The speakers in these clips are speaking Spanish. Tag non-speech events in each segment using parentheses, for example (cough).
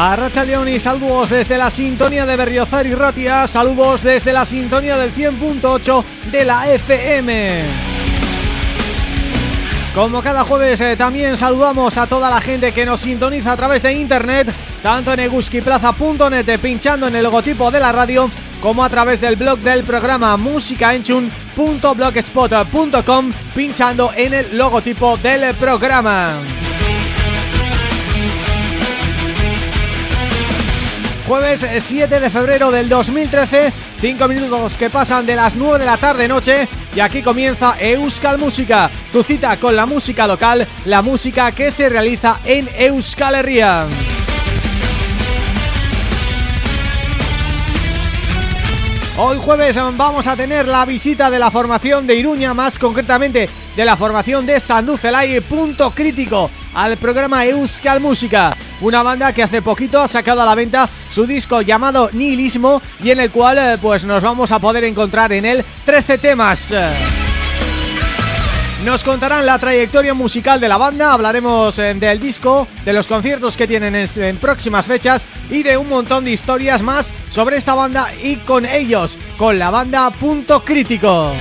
A Racha León saludos desde la sintonía de Berriozar y Ratia, saludos desde la sintonía del 100.8 de la FM. Como cada jueves eh, también saludamos a toda la gente que nos sintoniza a través de internet, tanto en eguskiplaza.net eh, pinchando en el logotipo de la radio, como a través del blog del programa musicaenchun.blogspot.com pinchando en el logotipo del programa. Jueves 7 de febrero del 2013 5 minutos que pasan de las 9 de la tarde-noche Y aquí comienza Euskal Música Tu cita con la música local La música que se realiza en Euskal Herria. Hoy jueves vamos a tener la visita de la formación de Iruña, más concretamente de la formación de Sanducelay Punto Crítico al programa Euskal Música, una banda que hace poquito ha sacado a la venta su disco llamado Nihilismo y en el cual eh, pues nos vamos a poder encontrar en él 13 temas. Nos contarán la trayectoria musical de la banda, hablaremos eh, del disco, de los conciertos que tienen en, próximas fechas y de un montón de historias más sobre esta banda y con ellos, con la banda Punto Crítico.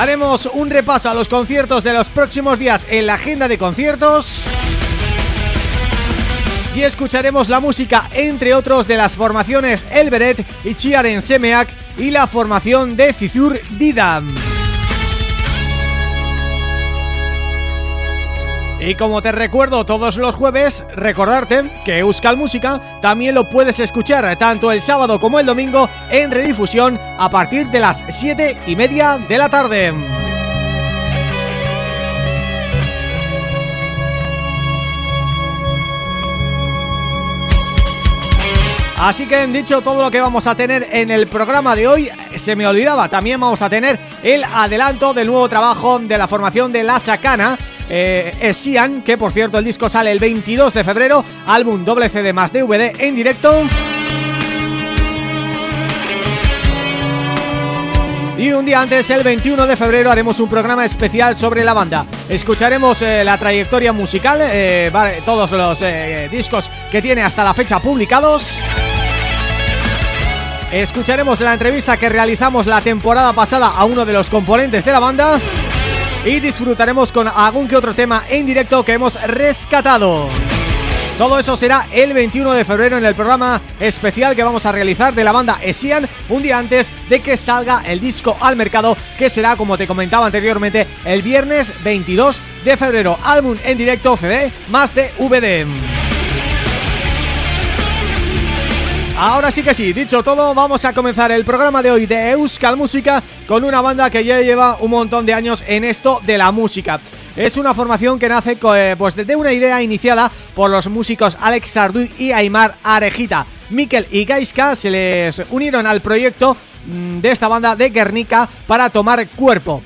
Haremos un repaso a los conciertos de los próximos días en la agenda de conciertos y escucharemos la música, entre otros, de las formaciones Elberet y Chiaren Semeak y la formación de Cizur Didam. Y como te recuerdo todos los jueves, recordarte que Euskal Música también lo puedes escuchar tanto el sábado como el domingo en redifusión a partir de las 7 y media de la tarde. Así que dicho todo lo que vamos a tener en el programa de hoy, se me olvidaba, también vamos a tener el adelanto del nuevo trabajo de la formación de La Sacana, eh, Sian, que por cierto el disco sale el 22 de febrero, álbum doble CD más DVD en directo. Y un día antes, el 21 de febrero, haremos un programa especial sobre la banda. Escucharemos eh, la trayectoria musical, eh, todos los eh, discos que tiene hasta la fecha publicados... Escucharemos la entrevista que realizamos la temporada pasada a uno de los componentes de la banda y disfrutaremos con algún que otro tema en directo que hemos rescatado. Todo eso será el 21 de febrero en el programa especial que vamos a realizar de la banda Esian un día antes de que salga el disco al mercado que será, como te comentaba anteriormente, el viernes 22 de febrero. Álbum en directo CD más de VD. Ahora sí que sí, dicho todo, vamos a comenzar el programa de hoy de Euskal Música con una banda que ya lleva un montón de años en esto de la música. Es una formación que nace eh, pues desde una idea iniciada por los músicos Alex Sarduy y Aymar Arejita. Mikel y Gaiska se les unieron al proyecto mm, de esta banda de Guernica para tomar cuerpo.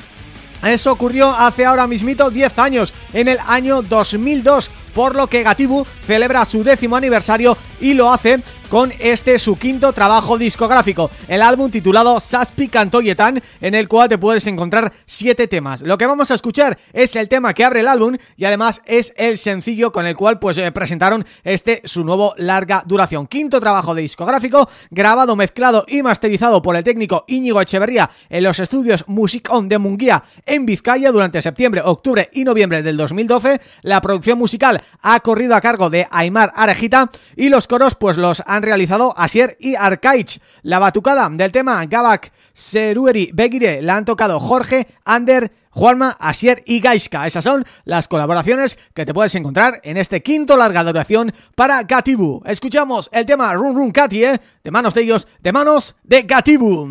Eso ocurrió hace ahora mismito 10 años, en el año 2002, por lo que Gatibu celebra su décimo aniversario y lo hace con este su quinto trabajo discográfico, el álbum titulado Saspi Cantoyetan, en el cual te puedes encontrar siete temas. Lo que vamos a escuchar es el tema que abre el álbum y además es el sencillo con el cual pues eh, presentaron este su nuevo larga duración. Quinto trabajo discográfico, grabado, mezclado y masterizado por el técnico Íñigo Echeverría en los estudios Music On de Munguía en Vizcaya durante septiembre, octubre y noviembre del 2012. La producción musical ha corrido a cargo de Aymar Arejita y los coros pues los han realizado Asier y Arcaich. La batucada del tema Gabak Serueri Begire la han tocado Jorge, Ander, Juanma, Asier y Gaiska. Esas son las colaboraciones que te puedes encontrar en este quinto larga duración para Gatibu. Escuchamos el tema Run Run Katie, de manos de ellos, de manos de Gatibu.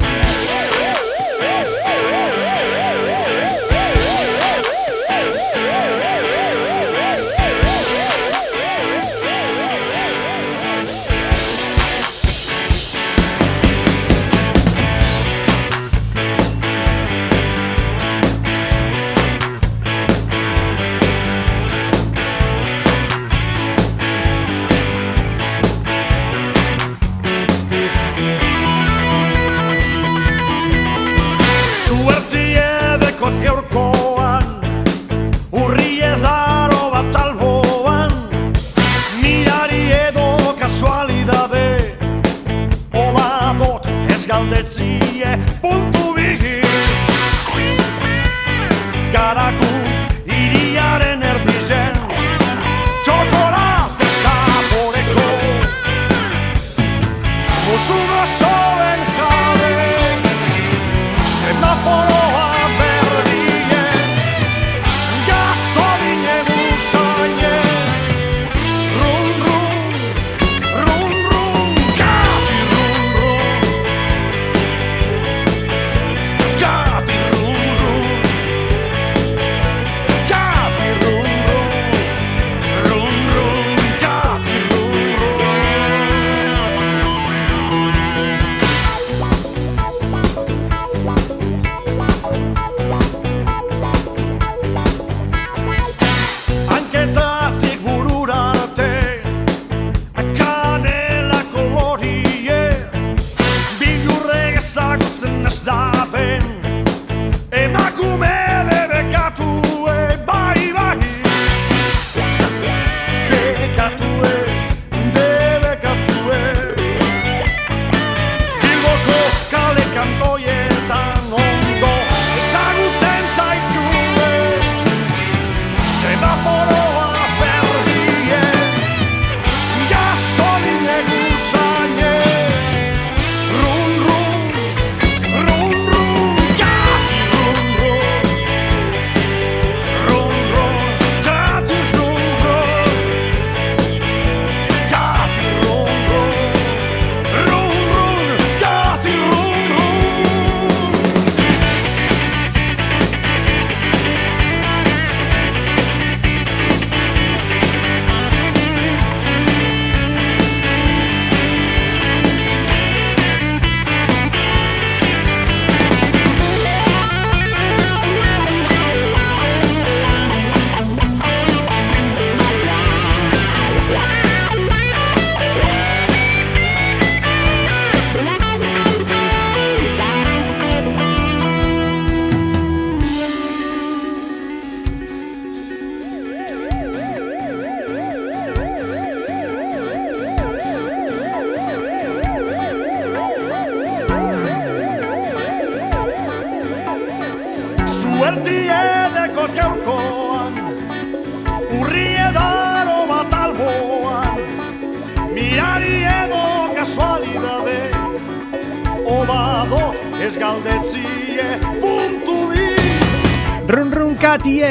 Ponto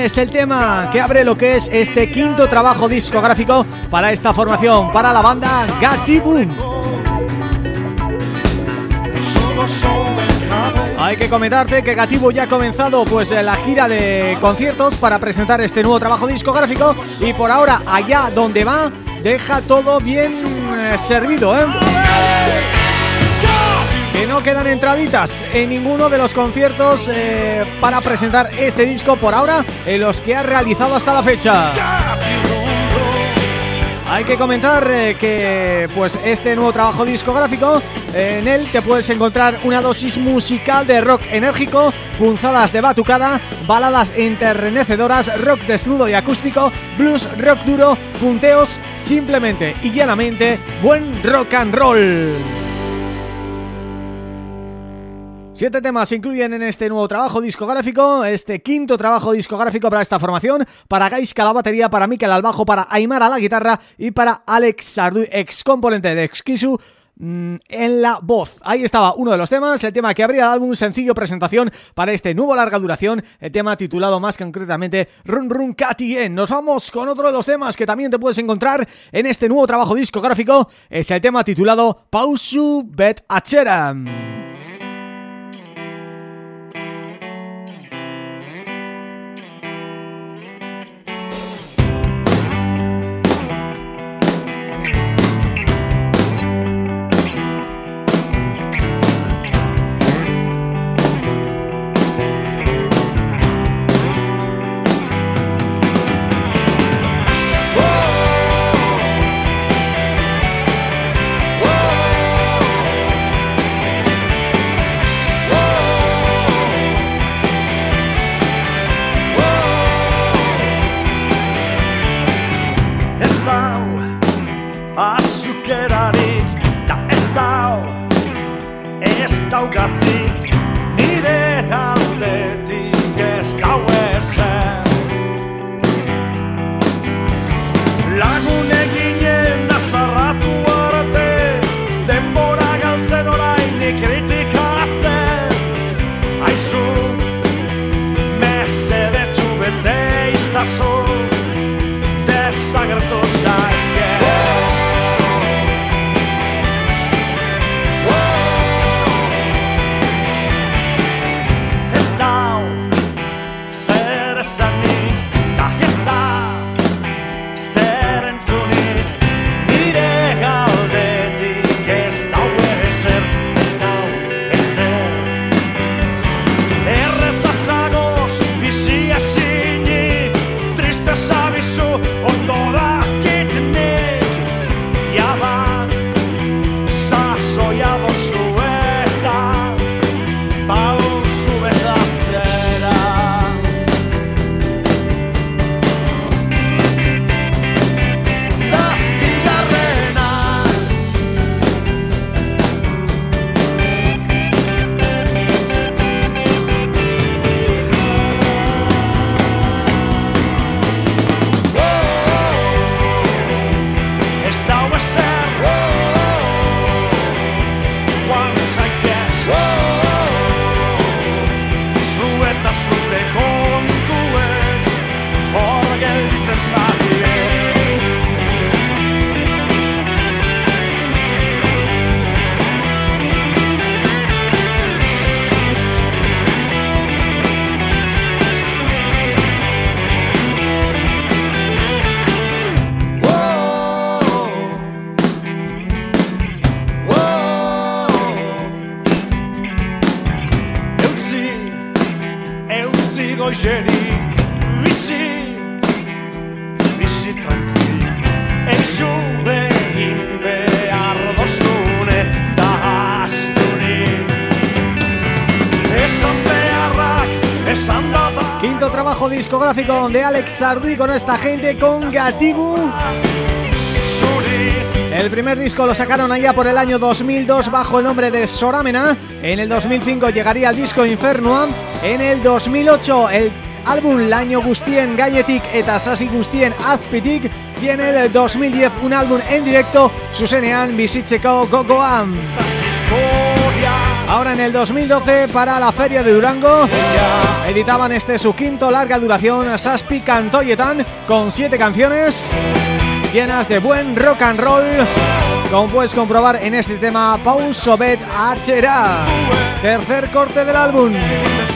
es el tema que abre lo que es este quinto trabajo discográfico para esta formación, para la banda Gatibum. Hay que comentarte que Gatibu ya ha comenzado pues la gira de conciertos para presentar este nuevo trabajo discográfico y por ahora allá donde va deja todo bien eh, servido, ¿eh? No quedan entraditas en ninguno de los conciertos eh, para presentar este disco por ahora en los que ha realizado hasta la fecha. Hay que comentar eh, que pues este nuevo trabajo discográfico en él te puedes encontrar una dosis musical de rock enérgico, punzadas de batucada, baladas enternecedoras, rock desnudo y acústico, blues, rock duro, punteos, simplemente y llanamente buen rock and roll. Siete temas se incluyen en este nuevo trabajo discográfico, este quinto trabajo discográfico para esta formación, para Gaisca la batería, para Mikel al bajo, para Aymar a la guitarra y para Alex Sardu, ex componente de Exquisu, mm, en la voz. Ahí estaba uno de los temas, el tema que abría el álbum, sencillo presentación para este nuevo larga duración, el tema titulado más concretamente Run Run Katien. Nos vamos con otro de los temas que también te puedes encontrar en este nuevo trabajo discográfico, es el tema titulado Pausu Bet Acheram. suddenly de Alex Sarduy con esta gente con Gatibu El primer disco lo sacaron allá por el año 2002 bajo el nombre de Soramena. En el 2005 llegaría el disco Infernua. En el 2008 el álbum Laño Gustien Galletic eta Sasi Gustien Azpitik y en el 2010 un álbum en directo Susenean Bizitzeko Gogoan. Ahora en el 2012 para la Feria de Durango editaban este su quinto larga duración Saspi Cantoyetan con siete canciones llenas de buen rock and roll. Como puedes comprobar en este tema Paul Sobet Achera tercer corte del álbum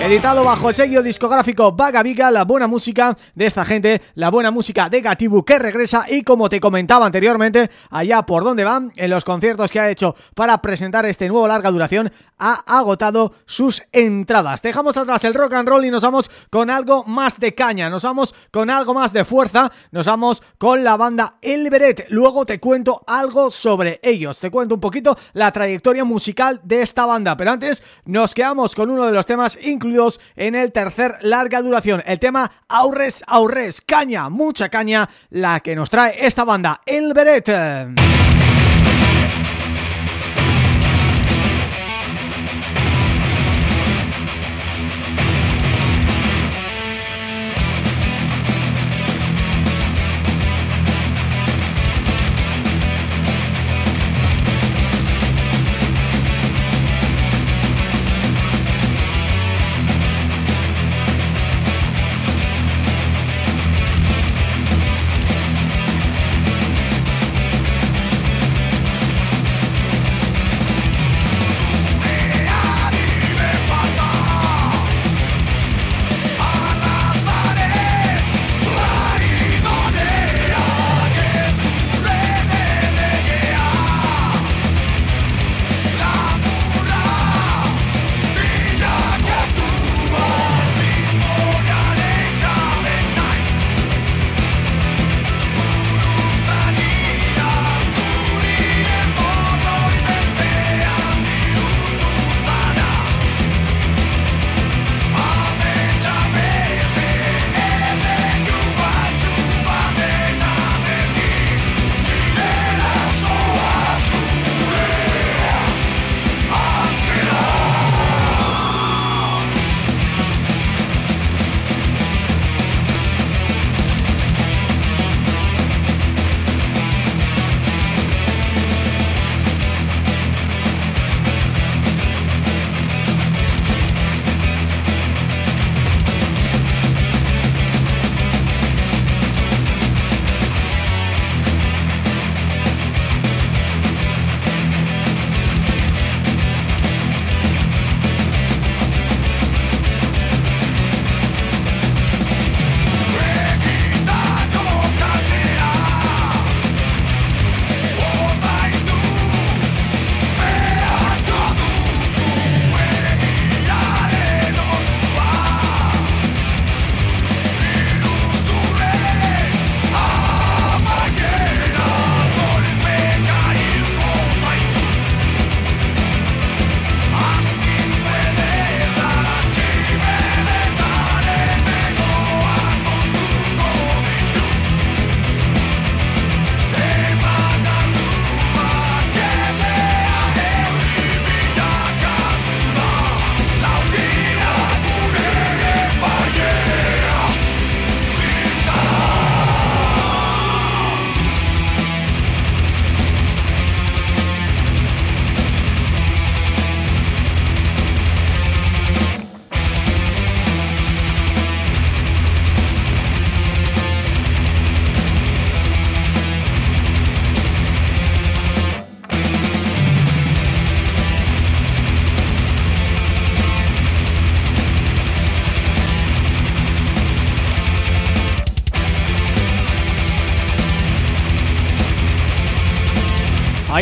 editado bajo el sello discográfico Vaga Viga la buena música de esta gente la buena música de Gatibu que regresa y como te comentaba anteriormente allá por donde van en los conciertos que ha hecho para presentar este nuevo larga duración ha agotado sus entradas. Dejamos atrás el rock and roll y nos vamos con algo más de caña, nos vamos con algo más de fuerza, nos vamos con la banda El Beret. Luego te cuento algo sobre ellos, te cuento un poquito la trayectoria musical de esta banda, pero antes nos quedamos con uno de los temas en el tercer larga duración, el tema Aurres Aurres, caña, mucha caña, la que nos trae esta banda, El Beret.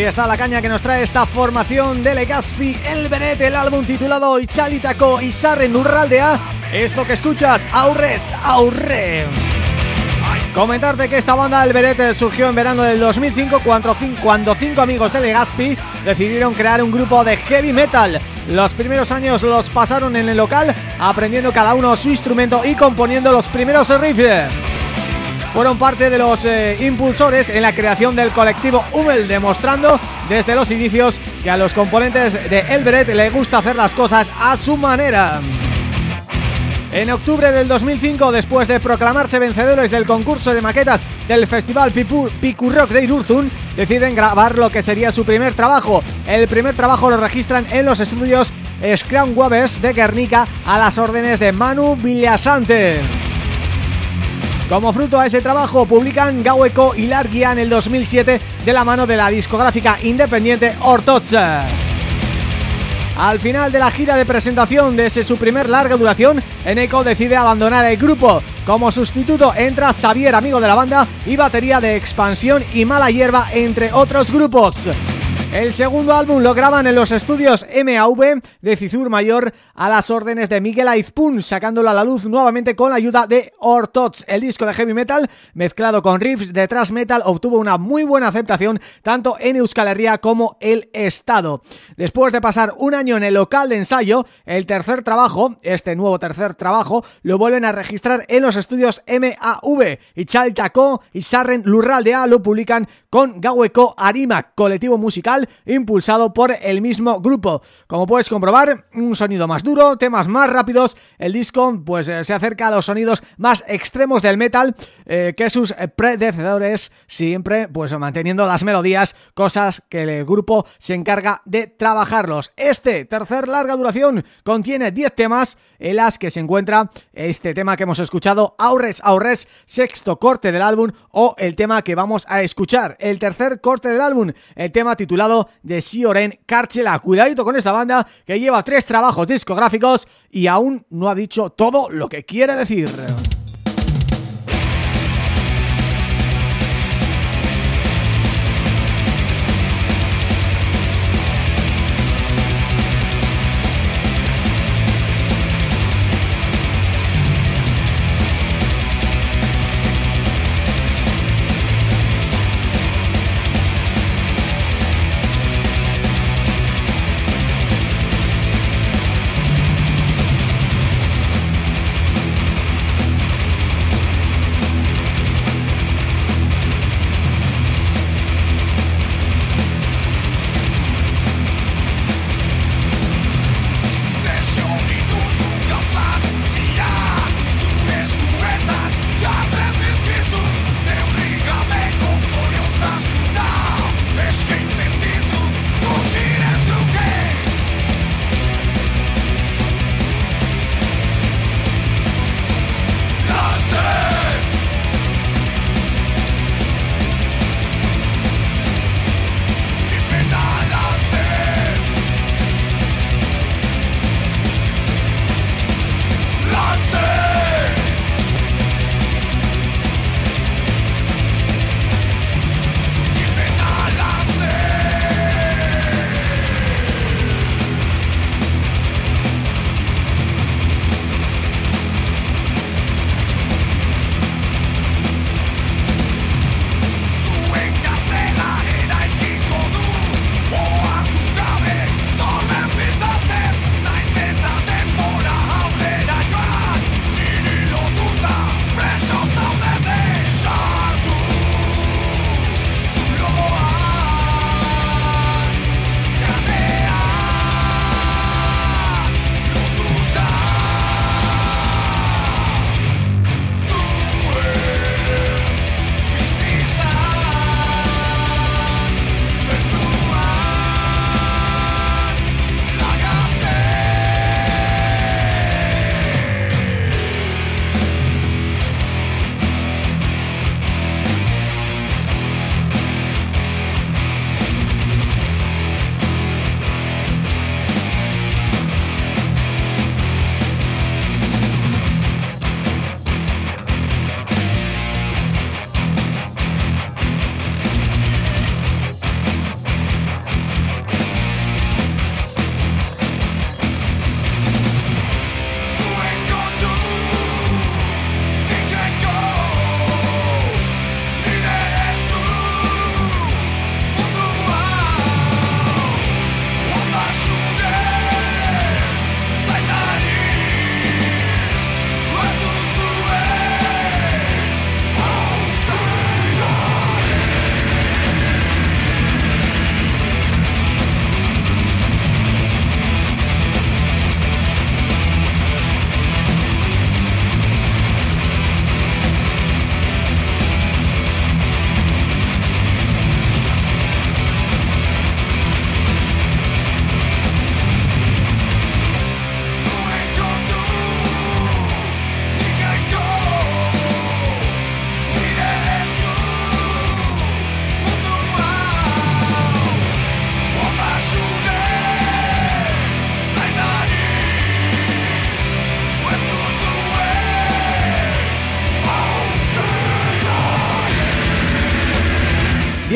Ahí está la caña que nos trae esta formación de Legaspi, El Beret, el álbum titulado Ichalitako Sarren Urraldea. Esto que escuchas, Aurres, Aurre. Comentarte que esta banda El Beret surgió en verano del 2005 cuando, cuando cinco amigos de Legaspi decidieron crear un grupo de heavy metal. Los primeros años los pasaron en el local, aprendiendo cada uno su instrumento y componiendo los primeros riffs. Fueron parte de los eh, impulsores en la creación del colectivo Hummel, demostrando desde los inicios que a los componentes de Elberet le gusta hacer las cosas a su manera. En octubre del 2005, después de proclamarse vencedores del concurso de maquetas del Festival Piku Rock de Irurzun, deciden grabar lo que sería su primer trabajo. El primer trabajo lo registran en los estudios Scrum Webers de Guernica a las órdenes de Manu Villasante. Como fruto a ese trabajo publican Gaueco y Larguia en el 2007 de la mano de la discográfica independiente Ortoza. Al final de la gira de presentación de ese su primer larga duración, Eneco decide abandonar el grupo. Como sustituto entra Xavier, amigo de la banda, y batería de Expansión y Mala Hierba, entre otros grupos. El segundo álbum lo graban en los estudios MAV de Cizur Mayor a las órdenes de Miguel Aizpun, sacándolo a la luz nuevamente con la ayuda de Ortots. El disco de heavy metal, mezclado con riffs de thrash metal, obtuvo una muy buena aceptación tanto en Euskal Herria como el Estado. Después de pasar un año en el local de ensayo, el tercer trabajo, este nuevo tercer trabajo, lo vuelven a registrar en los estudios MAV y Chaltaco y Sarren A lo publican con Gaueco Arima, colectivo musical impulsado por el mismo grupo. Como puedes comprobar, un sonido más duro, temas más rápidos, el disco pues eh, se acerca a los sonidos más extremos del metal eh, que sus predecesores, siempre pues manteniendo las melodías, cosas que el grupo se encarga de trabajarlos. Este tercer larga duración contiene 10 temas en las que se encuentra este tema que hemos escuchado, Aures Aures, sexto corte del álbum o el tema que vamos a escuchar, el tercer corte del álbum, el tema titulado de Sioren Carchela. Cuidadito con esta banda que lleva tres trabajos discográficos y aún no ha dicho todo lo que quiere decir.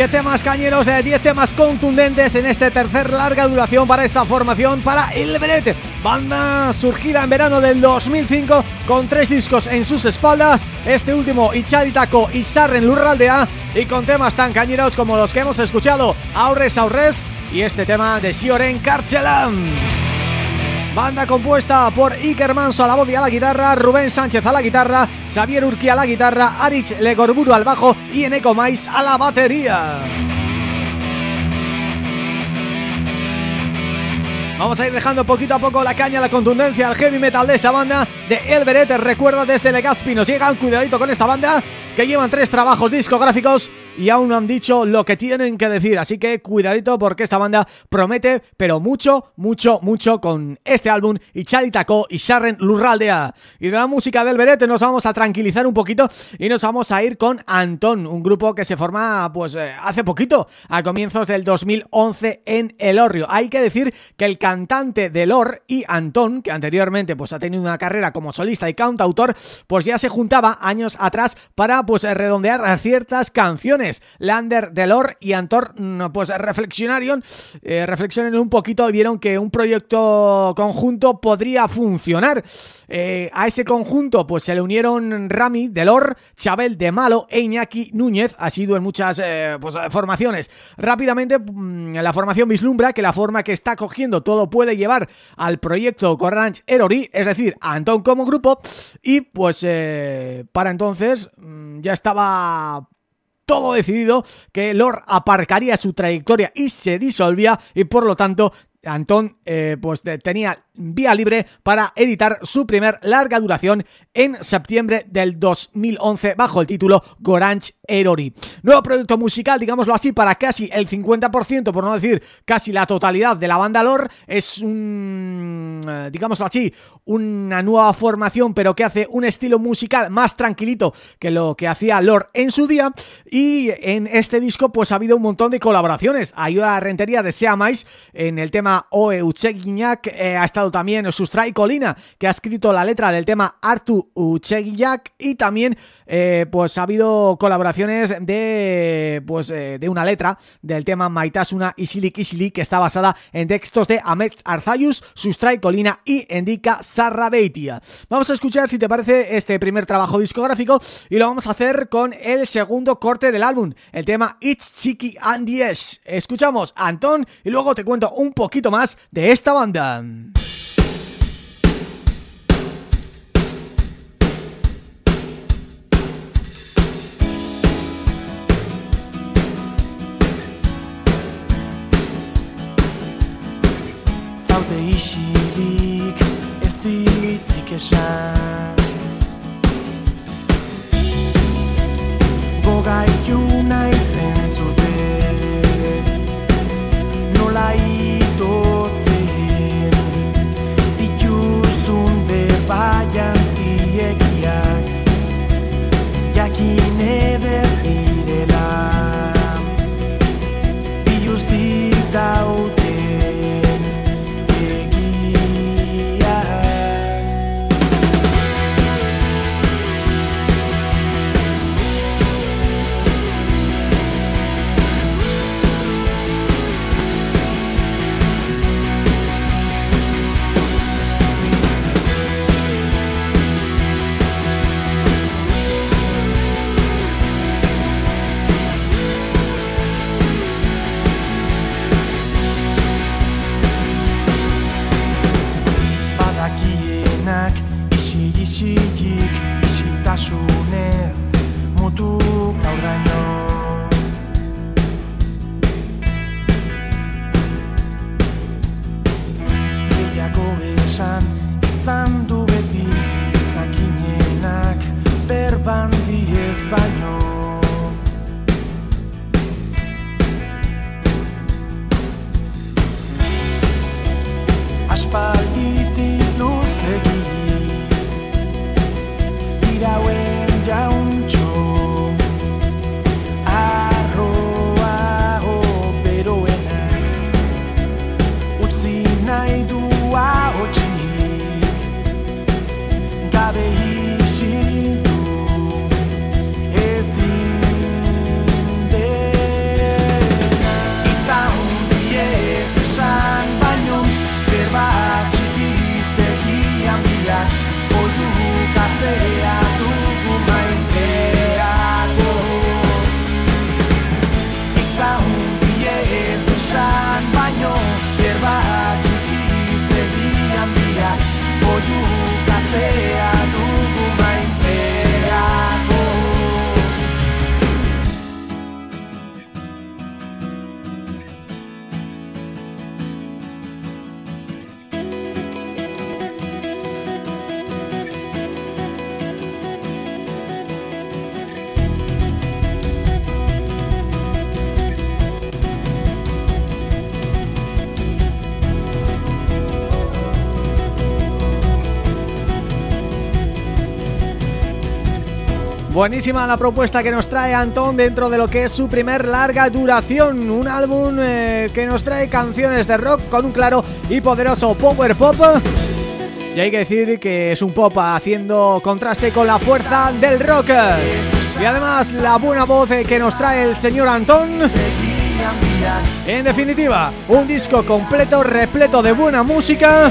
10 temas cañeros, 10 eh, temas contundentes en este tercer larga duración para esta formación para El Beret, banda surgida en verano del 2005 con tres discos en sus espaldas, este último Icharitako y Sarren Lurraldea. Y con temas tan cañeros como los que hemos escuchado, Aurres Aurres y este tema de Sioren Karchelan. Banda compuesta por Iker Manso a la voz y a la guitarra, Rubén Sánchez a la guitarra, Xavier Urquía a la guitarra, Arich Legorburu al bajo y Eneco Mais a la batería. Vamos a ir dejando poquito a poco la caña, la contundencia, al heavy metal de esta banda de El Beret. Recuerda desde Legazpi nos llegan, cuidadito con esta banda que llevan tres trabajos discográficos y aún no han dicho lo que tienen que decir, así que cuidadito porque esta banda promete, pero mucho, mucho, mucho con este álbum y Taco y Sharon Lurraldea. Y de la música del Berete nos vamos a tranquilizar un poquito y nos vamos a ir con Antón, un grupo que se forma pues eh, hace poquito, a comienzos del 2011 en El Orrio. Hay que decir que el cantante de Lor y Antón, que anteriormente pues ha tenido una carrera como solista y cantautor, pues ya se juntaba años atrás para pues redondear ciertas canciones. Lander, Delor y Antor mm, pues reflexionaron, eh, reflexionen un poquito y vieron que un proyecto conjunto podría funcionar. Eh, a ese conjunto pues se le unieron Rami, Delor, Chabel de Malo e Iñaki Núñez, ha sido en muchas eh, pues, formaciones. Rápidamente mm, la formación vislumbra que la forma que está cogiendo todo puede llevar al proyecto Corranch Erori, es decir, a Antón como grupo y pues para entonces mm, ya estaba todo decidido que Lord aparcaría su trayectoria y se disolvía y por lo tanto Antón eh, pues tenía vía libre para editar su primer larga duración en septiembre del 2011 bajo el título Goranch Erori. Nuevo proyecto musical, digámoslo así, para casi el 50%, por no decir casi la totalidad de la banda Lore. Es un, eh, digámoslo así, una nueva formación, pero que hace un estilo musical más tranquilito que lo que hacía Lore en su día. Y en este disco pues ha habido un montón de colaboraciones. Ayuda a rentería de Seamais en el tema Oe eh, ha estado también Sustray Colina, que ha escrito la letra del tema Artu Ucheguiñac y también eh, pues ha habido colaboraciones de pues eh, de una letra del tema Maitasuna Isilik Isilik que está basada en textos de Ahmed Arzayus, Sustray Colina y Endika Sarrabeitia. Vamos a escuchar si te parece este primer trabajo discográfico y lo vamos a hacer con el segundo corte del álbum, el tema It's Chicky and. Escuchamos a Antón y luego te cuento un poquito más de esta banda. Isilik ez ditzik esan Gogaitu Van de baino Aspalditik luzegi perdido. Buenísima la propuesta que nos trae Antón dentro de lo que es su primer larga duración. Un álbum eh, que nos trae canciones de rock con un claro y poderoso power pop. Y hay que decir que es un pop haciendo contraste con la fuerza del rock. Y además la buena voz eh, que nos trae el señor Antón en definitiva, un disco completo, repleto de buena música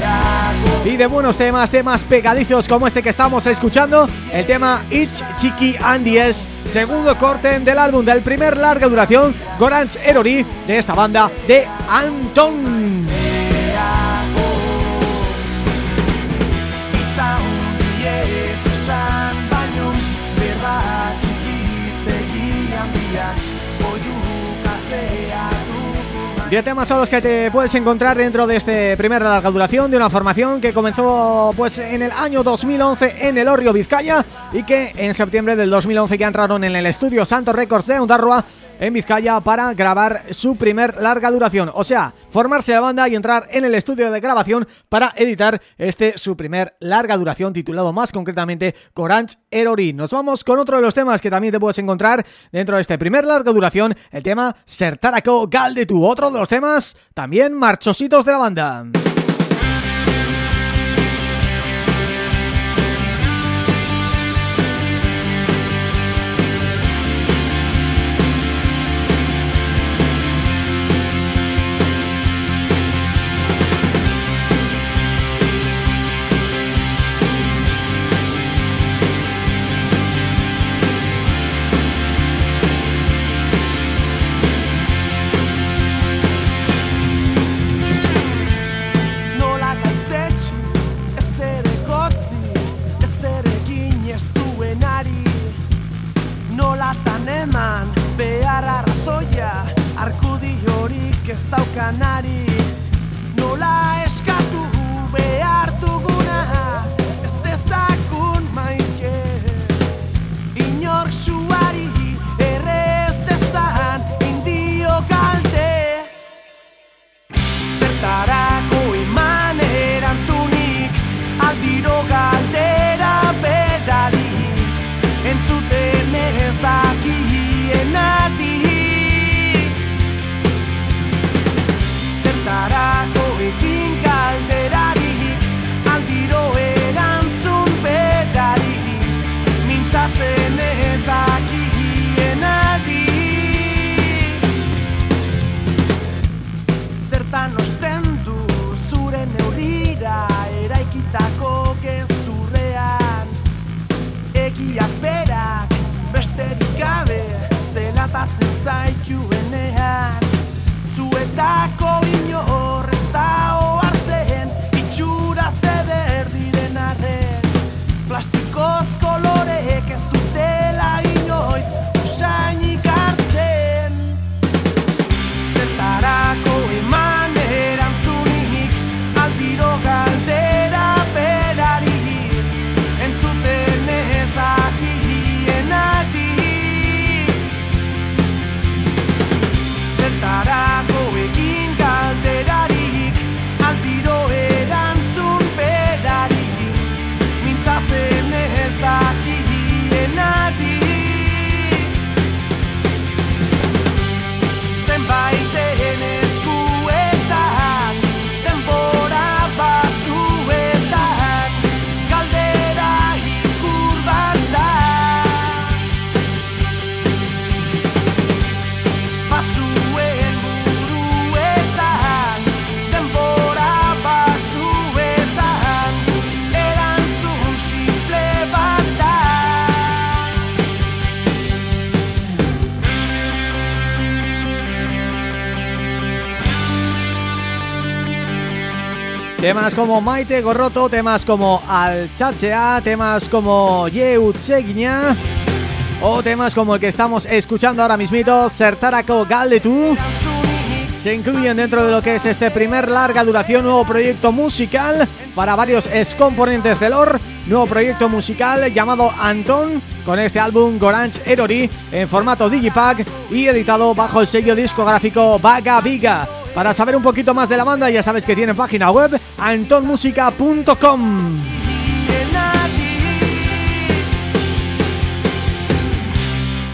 y de buenos temas, temas pegadizos como este que estamos escuchando, el tema It's Chiqui Andies, segundo corte del álbum del primer larga duración, Gorans Erori, de esta banda de Anton. Diez temas son los que te puedes encontrar dentro de este primer larga duración de una formación que comenzó pues en el año 2011 en el Orrio Vizcaya y que en septiembre del 2011 ya entraron en el estudio Santo Records de Ondarroa en Vizcaya para grabar su primer larga duración, o sea, formarse la banda y entrar en el estudio de grabación para editar este su primer larga duración titulado más concretamente Corange Erori. Nos vamos con otro de los temas que también te puedes encontrar dentro de este primer larga duración, el tema Sertaraco Galdetu, otro de los temas también marchositos de la banda. ez daukanari. Nola eskatu behar duguna Ez dezakun maite. Inork suari errez dezan Indio kalte. Zertara Temas como Maite Gorroto, temas como Alchachea, temas como Yeutseguiña o temas como el que estamos escuchando ahora mismito, Sertarako Galdetu se incluyen dentro de lo que es este primer larga duración, nuevo proyecto musical para varios excomponentes del OR, nuevo proyecto musical llamado Anton, con este álbum Gorange Erori en formato Digipack y editado bajo el sello discográfico Vaga Viga. Para saber un poquito más de la banda ya sabes que tiene página web antonmusica.com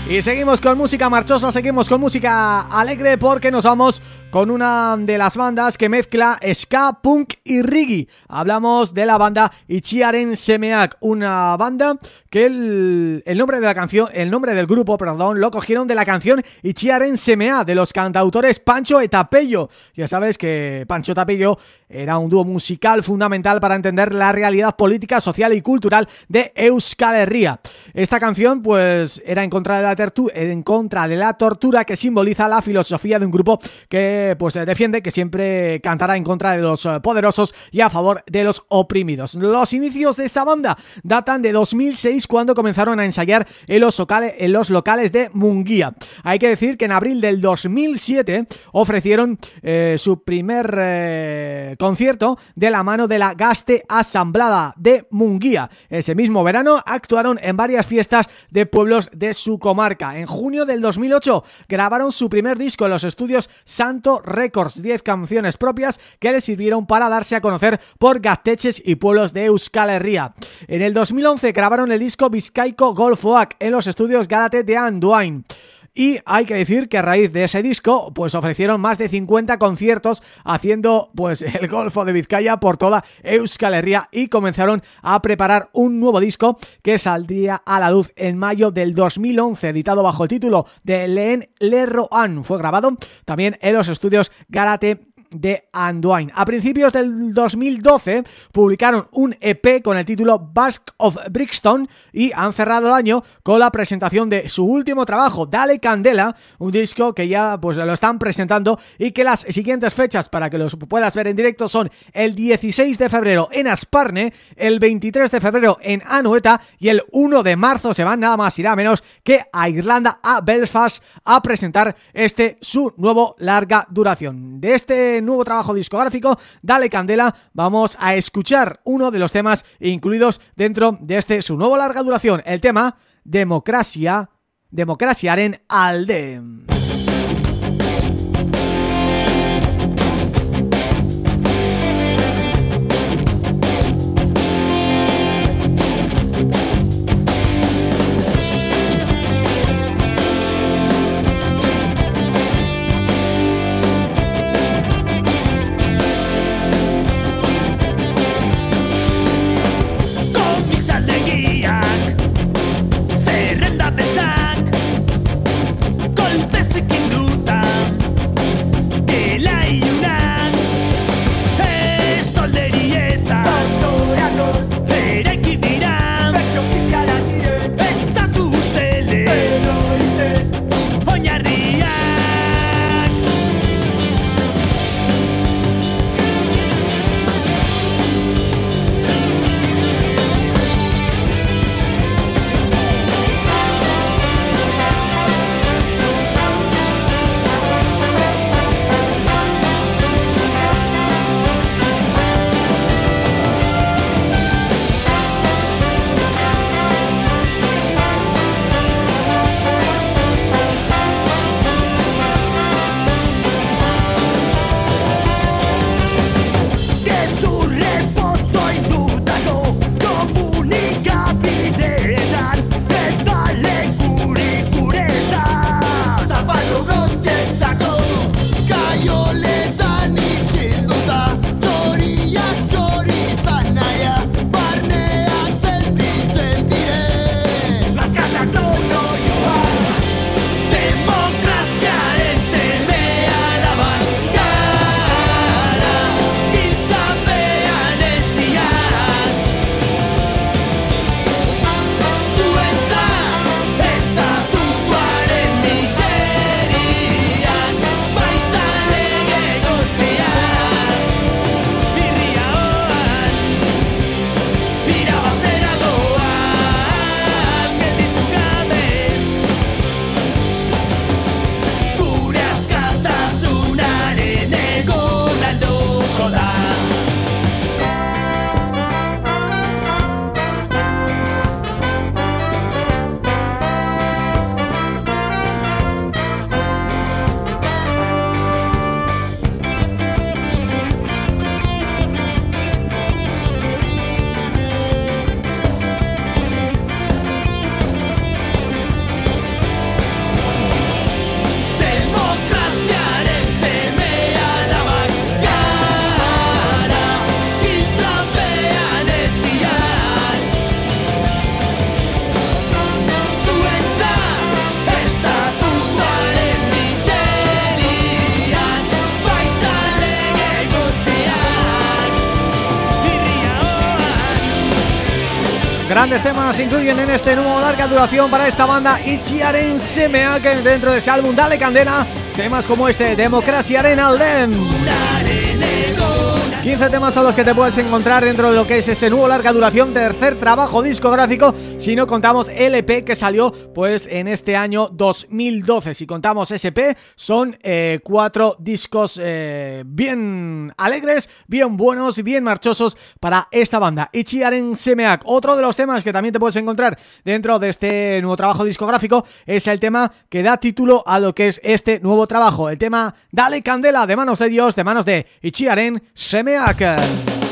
Y seguimos con música marchosa, seguimos con música alegre porque nos vamos con una de las bandas que mezcla ska, punk y reggae. Hablamos de la banda Ichiaren Semeak, una banda que el, nombre de la canción, el nombre del grupo, perdón, lo cogieron de la canción Ichiaren Semea de los cantautores Pancho y Tapello. Ya sabes que Pancho Tapello era un dúo musical fundamental para entender la realidad política, social y cultural de Euskal Herria. Esta canción pues era en contra de la en contra de la tortura que simboliza la filosofía de un grupo que pues defiende que siempre cantará en contra de los poderosos y a favor de los oprimidos. Los inicios de esta banda datan de 2006 cuando comenzaron a ensayar en los locales, en los locales de Munguía. Hay que decir que en abril del 2007 ofrecieron eh, su primer eh, concierto de la mano de la Gaste Asamblada de Munguía. Ese mismo verano actuaron en varias fiestas de pueblos de su comarca. En junio del 2008 grabaron su primer disco en los estudios Santo Records, 10 canciones propias que les sirvieron para darse a conocer por gateches y pueblos de Euskal Herria. En el 2011 grabaron el disco Vizcaico Golfoak en los estudios Galate de Anduin. Y hay que decir que a raíz de ese disco, pues ofrecieron más de 50 conciertos haciendo pues (laughs) el Golfo de Vizcaya por toda Euskal Herria y comenzaron a preparar un nuevo disco que saldría a la luz en mayo del 2011, editado bajo el título de Leen Lerroan. Fue grabado también en los estudios Galate de Anduin. A principios del 2012 publicaron un EP con el título Basque of Brixton y han cerrado el año con la presentación de su último trabajo, Dale Candela, un disco que ya pues lo están presentando y que las siguientes fechas para que los puedas ver en directo son el 16 de febrero en Asparne, el 23 de febrero en Anoeta y el 1 de marzo se van nada más irá menos que a Irlanda, a Belfast, a presentar este su nuevo larga duración. De este nuevo trabajo discográfico, Dale Candela, vamos a escuchar uno de los temas incluidos dentro de este su nuevo larga duración, el tema Democracia, Democracia en Alde. Grandes temas incluyen en este nuevo larga duración para esta banda Ichiaren que dentro de ese álbum Dale Candela, temas como este Democracia Arena Aldem. 15 temas son los que te puedes encontrar dentro de lo que es este nuevo larga duración, tercer trabajo discográfico, si no contamos LP que salió pues en este año 2012. Si contamos SP, son eh, cuatro discos eh, bien alegres, bien buenos y bien marchosos para esta banda. Ichiaren Semeak, otro de los temas que también te puedes encontrar dentro de este nuevo trabajo discográfico es el tema que da título a lo que es este nuevo trabajo, el tema Dale Candela de manos de Dios, de manos de Ichiaren Semeak.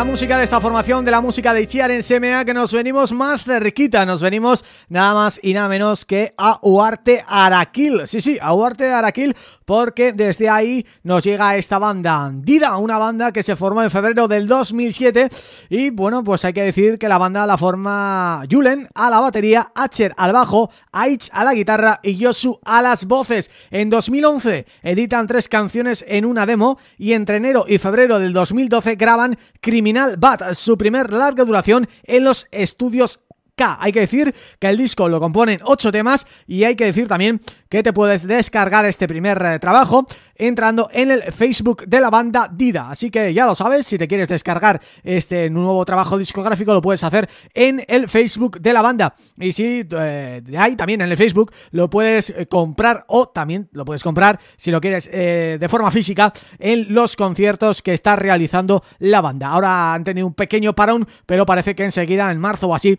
La música de esta formación, de la música de Chiar en SMA, que nos venimos más cerquita, nos venimos nada más y nada menos que a Uarte Araquil. Sí, sí, a Uarte Araquil, porque desde ahí nos llega esta banda Dida, una banda que se formó en febrero del 2007 y bueno, pues hay que decir que la banda la forma Julen a la batería, Acher al bajo, Aich a la guitarra y Yosu a las voces. En 2011 editan tres canciones en una demo y entre enero y febrero del 2012 graban Criminal Bat, su primer larga duración en los estudios Hay que decir que el disco lo componen ocho temas y hay que decir también que te puedes descargar este primer eh, trabajo entrando en el Facebook de la banda Dida. Así que ya lo sabes, si te quieres descargar este nuevo trabajo discográfico lo puedes hacer en el Facebook de la banda. Y si eh, ahí también en el Facebook lo puedes eh, comprar o también lo puedes comprar si lo quieres de forma física en los conciertos que está realizando la banda. Ahora han tenido un pequeño parón, pero parece que enseguida en marzo o así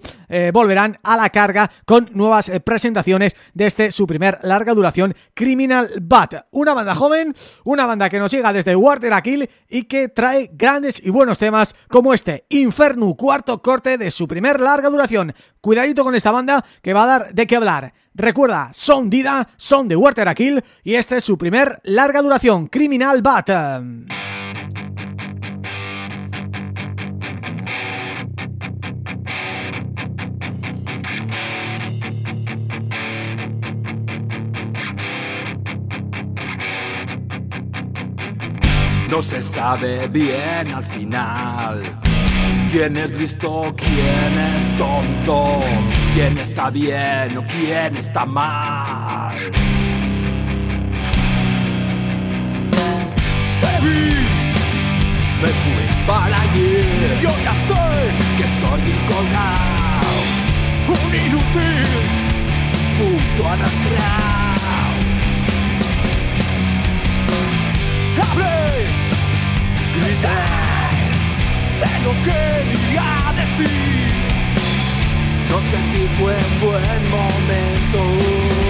volverán a la carga con nuevas presentaciones de este su primer larga duración Criminal Bat. Una banda joven, una banda que nos llega desde Water Kill y que trae grandes y buenos temas como este Inferno, cuarto corte de su primer larga duración. Cuidadito con esta banda que va a dar de qué hablar. Recuerda, son Dida, son de Water Kill y este es su primer larga duración, Criminal Bat. No se sabe bien al final quién es listo, quién es tonto, quién está bien o quién está mal. Baby, me fui para allí. Yo ya sé que soy un colgado, un inútil, punto arrastrado. Hablé de lo que quería decir. No sé si fue un buen momento.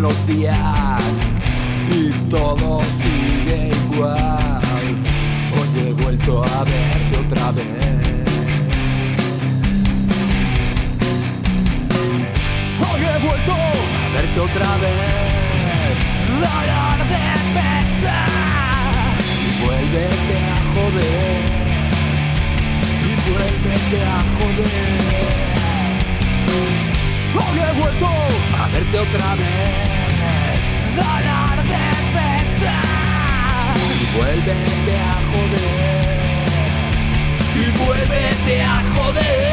Los días y todo sigue igual. Hoy he vuelto a verte otra vez. Hoy he vuelto a verte otra vez. Dolor de pensar y vuélvete a joder. Y vuélvete a joder. Hoy he vuelto a verte otra vez. Dolor de pensar. Y vuélvete a joder. Y vuélvete a joder.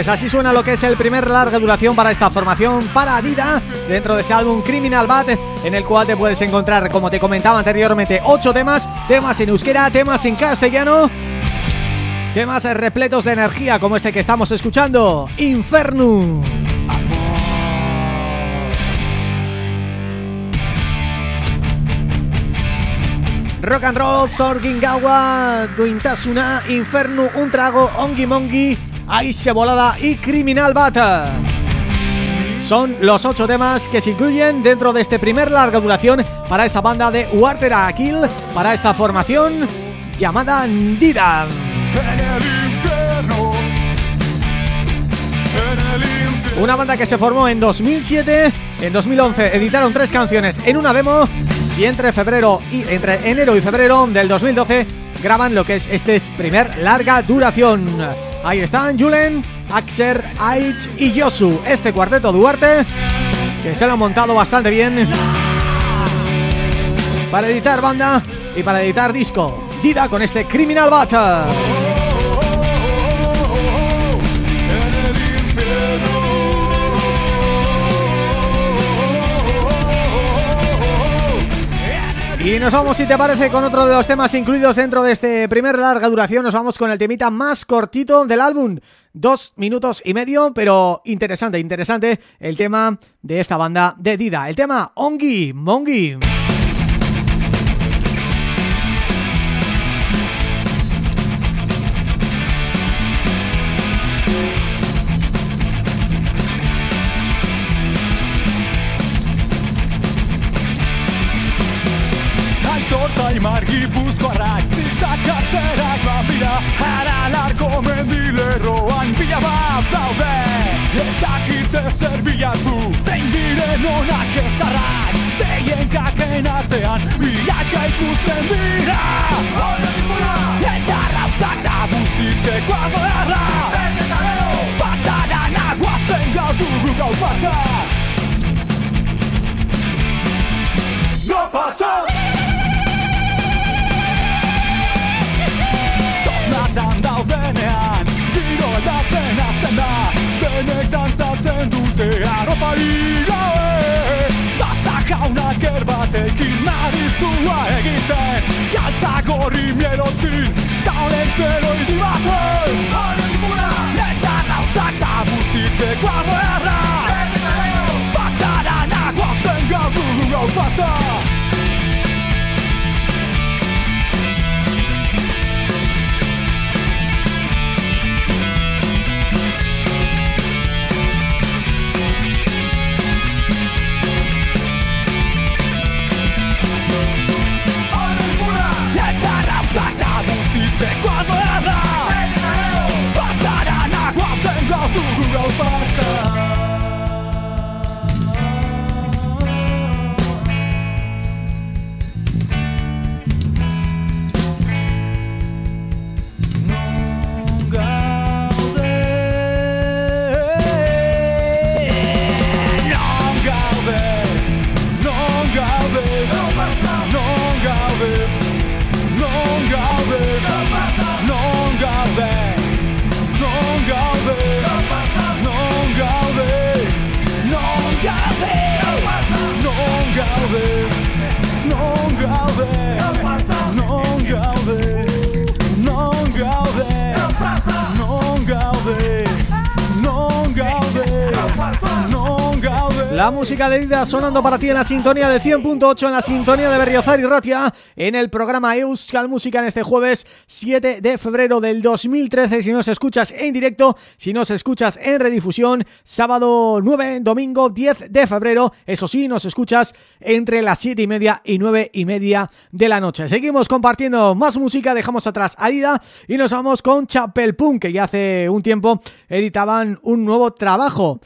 Pues así suena lo que es el primer larga duración para esta formación para Dida dentro de ese álbum Criminal Bat en el cual te puedes encontrar, como te comentaba anteriormente, ocho temas, temas en euskera, temas en castellano, temas repletos de energía como este que estamos escuchando, Inferno. Rock and Roll, Sorgingawa, Duintasuna, Inferno, Un Trago, Ongi Mongi, Aisha Volada y Criminal Bata. Son los ocho temas que se incluyen dentro de este primer larga duración para esta banda de Water Kill, para esta formación llamada Dida. Una banda que se formó en 2007, en 2011 editaron tres canciones en una demo y entre febrero y entre enero y febrero del 2012 graban lo que es este primer larga duración. Ahí están Julen, Axer, Aich y Yosu, este cuarteto Duarte que se lo han montado bastante bien para editar banda y para editar disco. Dida con este Criminal Battle. Y nos vamos, si te parece, con otro de los temas incluidos dentro de este primer larga duración. Nos vamos con el temita más cortito del álbum. Dos minutos y medio, pero interesante, interesante el tema de esta banda de Dida. El tema Ongi Mongi. Bambira Haralarko mendilerroan bila bat daude Ez dakite zer bilatu Zein diren onak ezarrak Deien kaken artean Bilaka ikusten dira Hore dikuna Eta rautzak da bustitzeko adoerra Ez eta gero Batzara nagoazen gau dugu gau pasa No pasa aldatzen azten da Denek dantzatzen dute arropari gabe Daza jaunak erbatekin marizua egiten Jaltza gorri mielotzin Ta honen zeloi dibaten Honen dipuna Eta nautzak da bustitzeko agoerra Batzara nagoazen dugu gau pasa Que cuando era, cuando era, cuando era, La música de Dida sonando para ti en la sintonía de 100.8 en la sintonía de Berriozar y Ratia en el programa Euskal Música en este jueves 7 de febrero del 2013 si nos escuchas en directo, si nos escuchas en redifusión sábado 9, domingo 10 de febrero, eso sí, nos escuchas entre las 7 y media y 9 y media de la noche. Seguimos compartiendo más música, dejamos atrás a Dida y nos vamos con Chapel Punk que ya hace un tiempo editaban un nuevo trabajo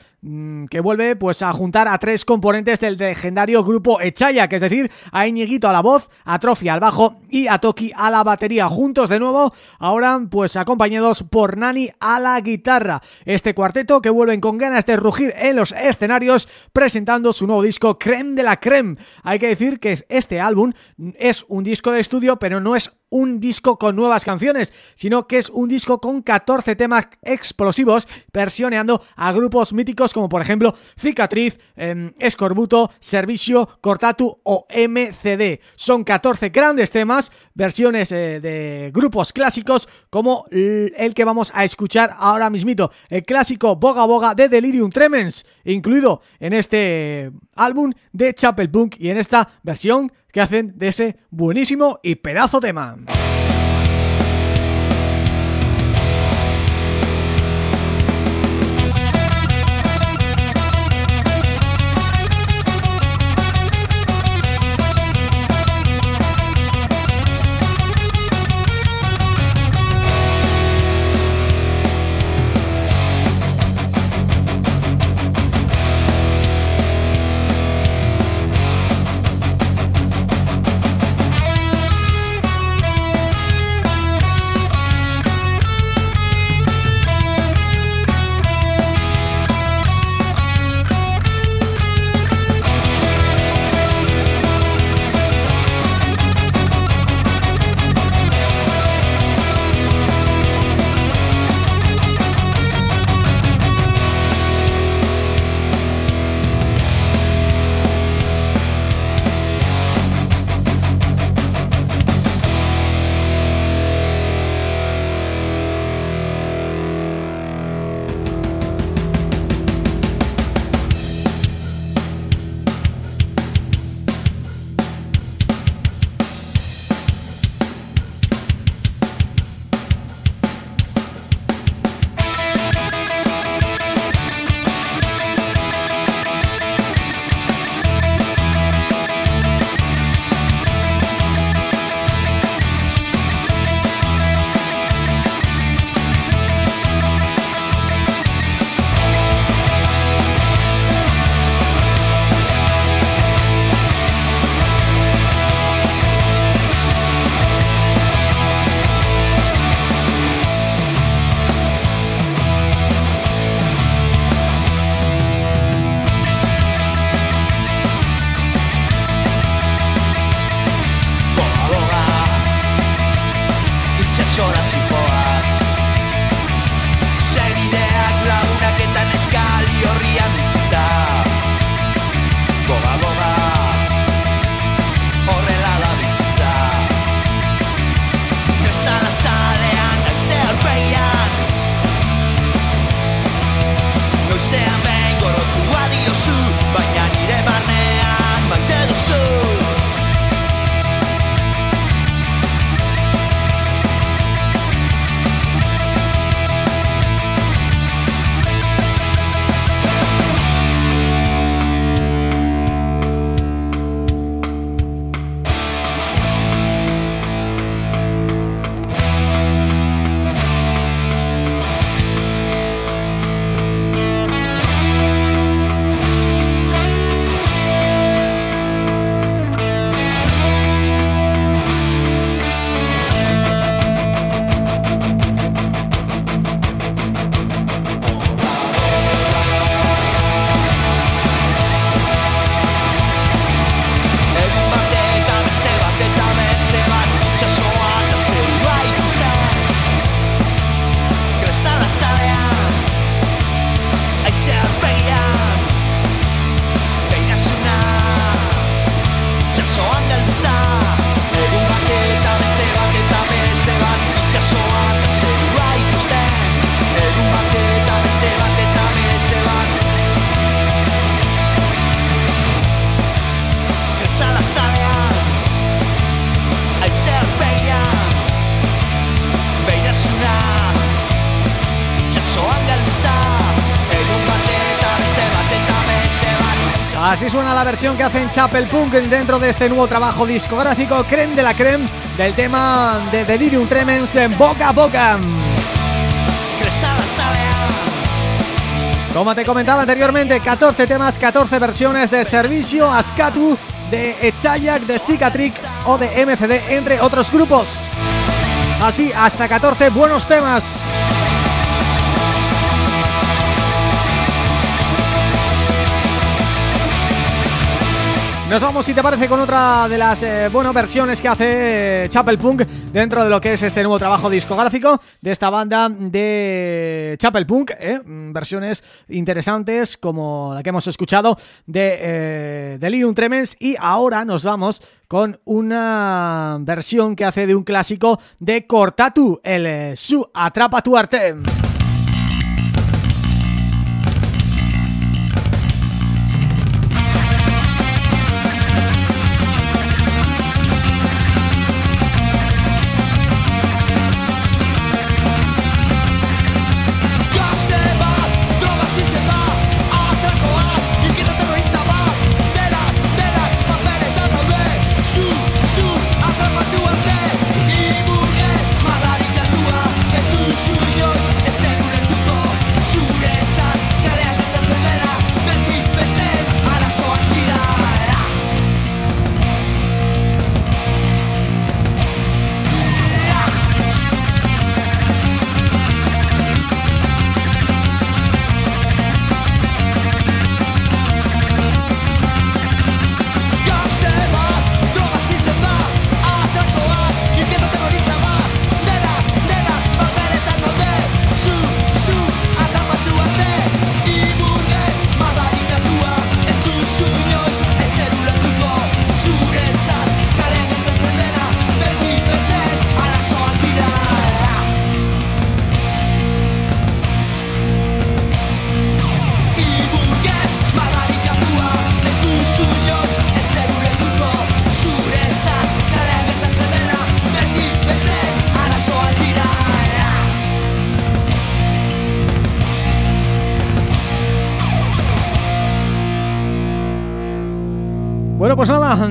que vuelve pues a juntar a tres componentes del legendario grupo Echaya, que es decir, a Iñiguito a la voz, a Trofi al bajo y a Toki a la batería, juntos de nuevo, ahora pues acompañados por Nani a la guitarra. Este cuarteto que vuelven con ganas de rugir en los escenarios presentando su nuevo disco Creme de la Creme. Hay que decir que este álbum es un disco de estudio, pero no es un disco con nuevas canciones, sino que es un disco con 14 temas explosivos versioneando a grupos míticos como por ejemplo Cicatriz, em, Escorbuto, Servicio, Cortatu o MCD. Son 14 grandes temas, versiones eh, de grupos clásicos como el que vamos a escuchar ahora mismito, el clásico Boga Boga de Delirium Tremens, incluido en este álbum de Chapel Punk y en esta versión que hacen de ese buenísimo y pedazo tema. Suena la versión que hacen Chapel Punk dentro de este nuevo trabajo discográfico Creme de la Creme del tema de Delirium Tremens en Boca a Boca. Como te comentaba anteriormente, 14 temas, 14 versiones de Servicio, Ascatu, de Echayak, de Cicatric o de MCD, entre otros grupos. Así, hasta 14 buenos temas. Nos vamos, si te parece, con otra de las eh, versiones que hace eh, Chapel Punk dentro de lo que es este nuevo trabajo discográfico de esta banda de Chapel Punk, ¿eh? mm, versiones interesantes como la que hemos escuchado de eh, Delirium Tremens y ahora nos vamos con una versión que hace de un clásico de Cortatu, el Su Atrapa Tu Arte.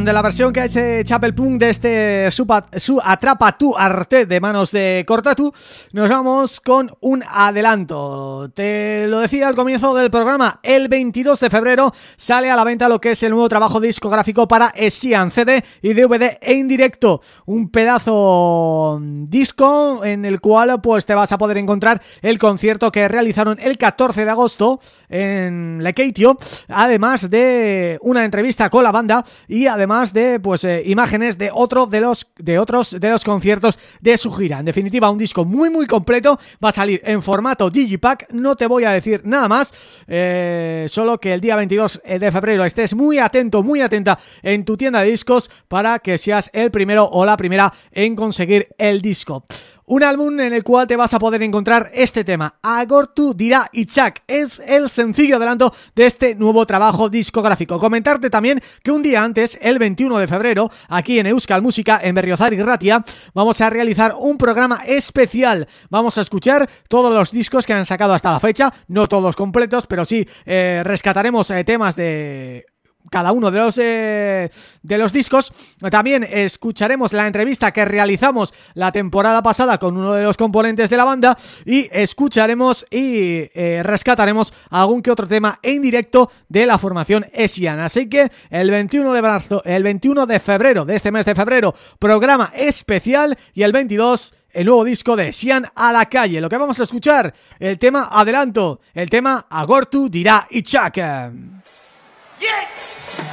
De la versión que ha hecho Chapel Punk de este su, su Atrapa tu arte de manos de Cortatu, nos vamos con un adelanto. Te lo decía al comienzo del programa, el 22 de febrero sale a la venta lo que es el nuevo trabajo discográfico para Esian, CD y DVD en directo. Un pedazo disco en el cual pues te vas a poder encontrar el concierto que realizaron el 14 de agosto en Lekeitio, además de una entrevista con la banda y además de pues eh, imágenes de de los de otros de los conciertos de su gira. En definitiva, un disco muy muy completo, va a salir en formato Digipack, no te voy a decir nada más, eh, solo que el día 22 de febrero estés muy atento, muy atenta en tu tienda de discos para que seas el primero o la primera en conseguir el disco. Un álbum en el cual te vas a poder encontrar este tema, Agortu dirá Ichak, es el sencillo adelanto de este nuevo trabajo discográfico. Comentarte también que un día antes, el 21 de febrero, aquí en Euskal Música, en Berriozar y Ratia, vamos a realizar un programa especial. Vamos a escuchar todos los discos que han sacado hasta la fecha, no todos completos, pero sí eh, rescataremos eh, temas de cada uno de los eh, de los discos. También escucharemos la entrevista que realizamos la temporada pasada con uno de los componentes de la banda y escucharemos y eh, rescataremos algún que otro tema en directo de la formación Esian. Así que el 21 de marzo, el 21 de febrero de este mes de febrero, programa especial y el 22 el nuevo disco de Sian a la calle. Lo que vamos a escuchar, el tema adelanto, el tema Agortu dirá Ichak. Yeah!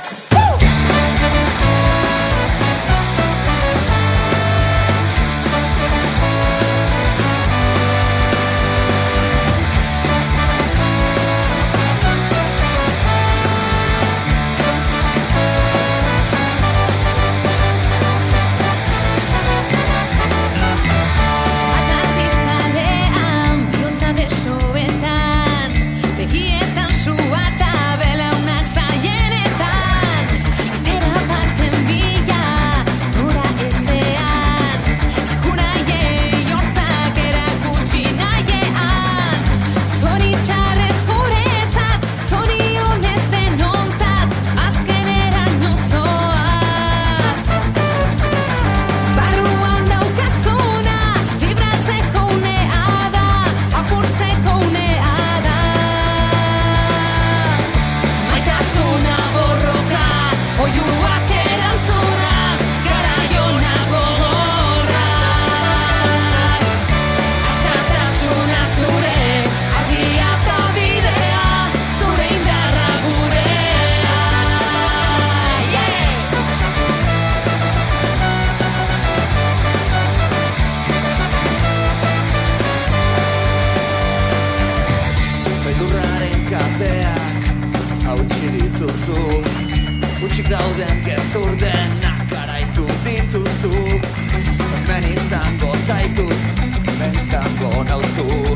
con el sur.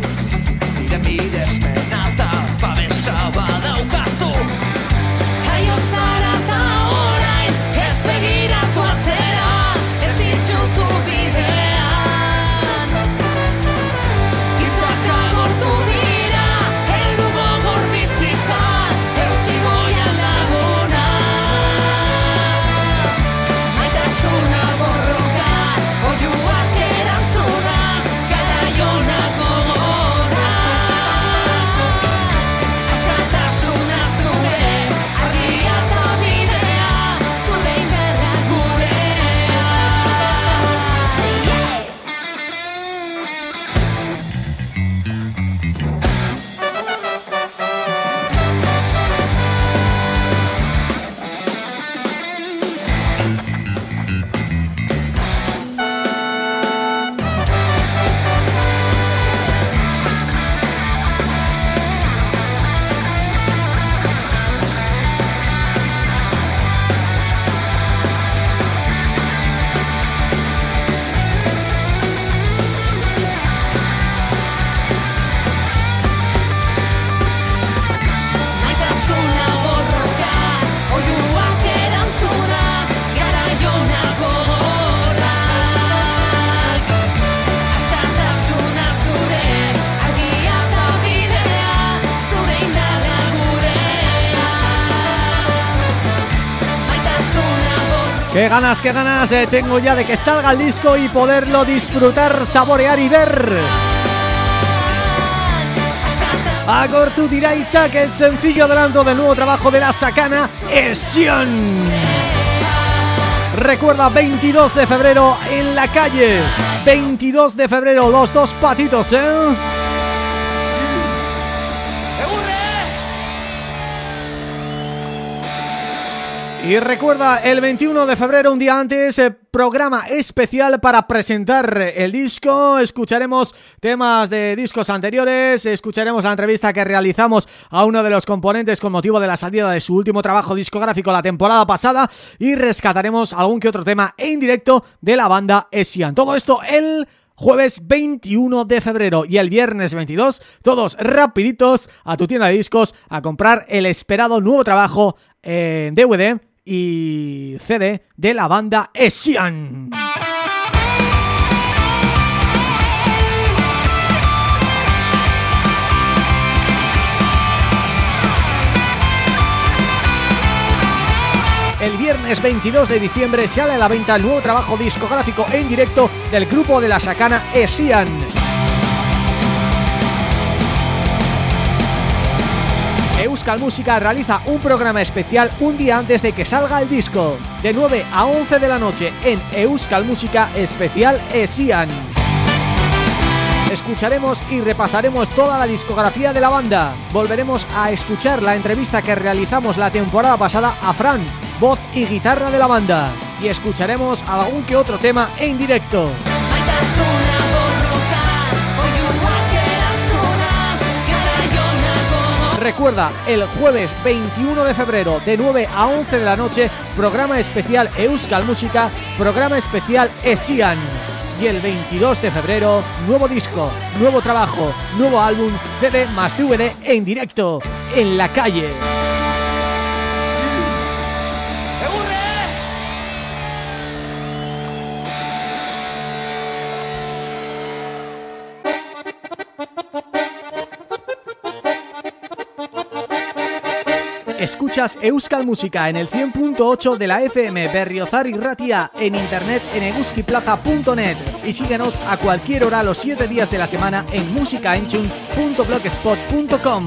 Qué ganas, qué ganas eh, tengo ya de que salga el disco y poderlo disfrutar, saborear y ver. Agortu Diraitza, que el sencillo adelanto del nuevo trabajo de la Sacana, Esion. Recuerda, 22 de febrero en la calle. 22 de febrero, los dos patitos, ¿eh? Y recuerda, el 21 de febrero, un día antes, eh, programa especial para presentar el disco. Escucharemos temas de discos anteriores, escucharemos la entrevista que realizamos a uno de los componentes con motivo de la salida de su último trabajo discográfico la temporada pasada y rescataremos algún que otro tema en directo de la banda Esian. Todo esto el jueves 21 de febrero y el viernes 22, todos rapiditos a tu tienda de discos a comprar el esperado nuevo trabajo en DVD y CD de la banda Esian. El viernes 22 de diciembre sale a la venta el nuevo trabajo discográfico en directo del grupo de la sacana Esian. Euskal Música realiza un programa especial un día antes de que salga el disco, de 9 a 11 de la noche en Euskal Música Especial Esian. Escucharemos y repasaremos toda la discografía de la banda. Volveremos a escuchar la entrevista que realizamos la temporada pasada a Fran, voz y guitarra de la banda. Y escucharemos algún que otro tema en directo. Recuerda, el jueves 21 de febrero de 9 a 11 de la noche, programa especial Euskal Música, programa especial Esian. Y el 22 de febrero, nuevo disco, nuevo trabajo, nuevo álbum, CD más DVD en directo, en la calle. Escuchas Euskal Música en el 100.8 de la FM Berriozar y Ratia en internet en eguskiplaza.net y síguenos a cualquier hora los 7 días de la semana en musicaenchun.blogspot.com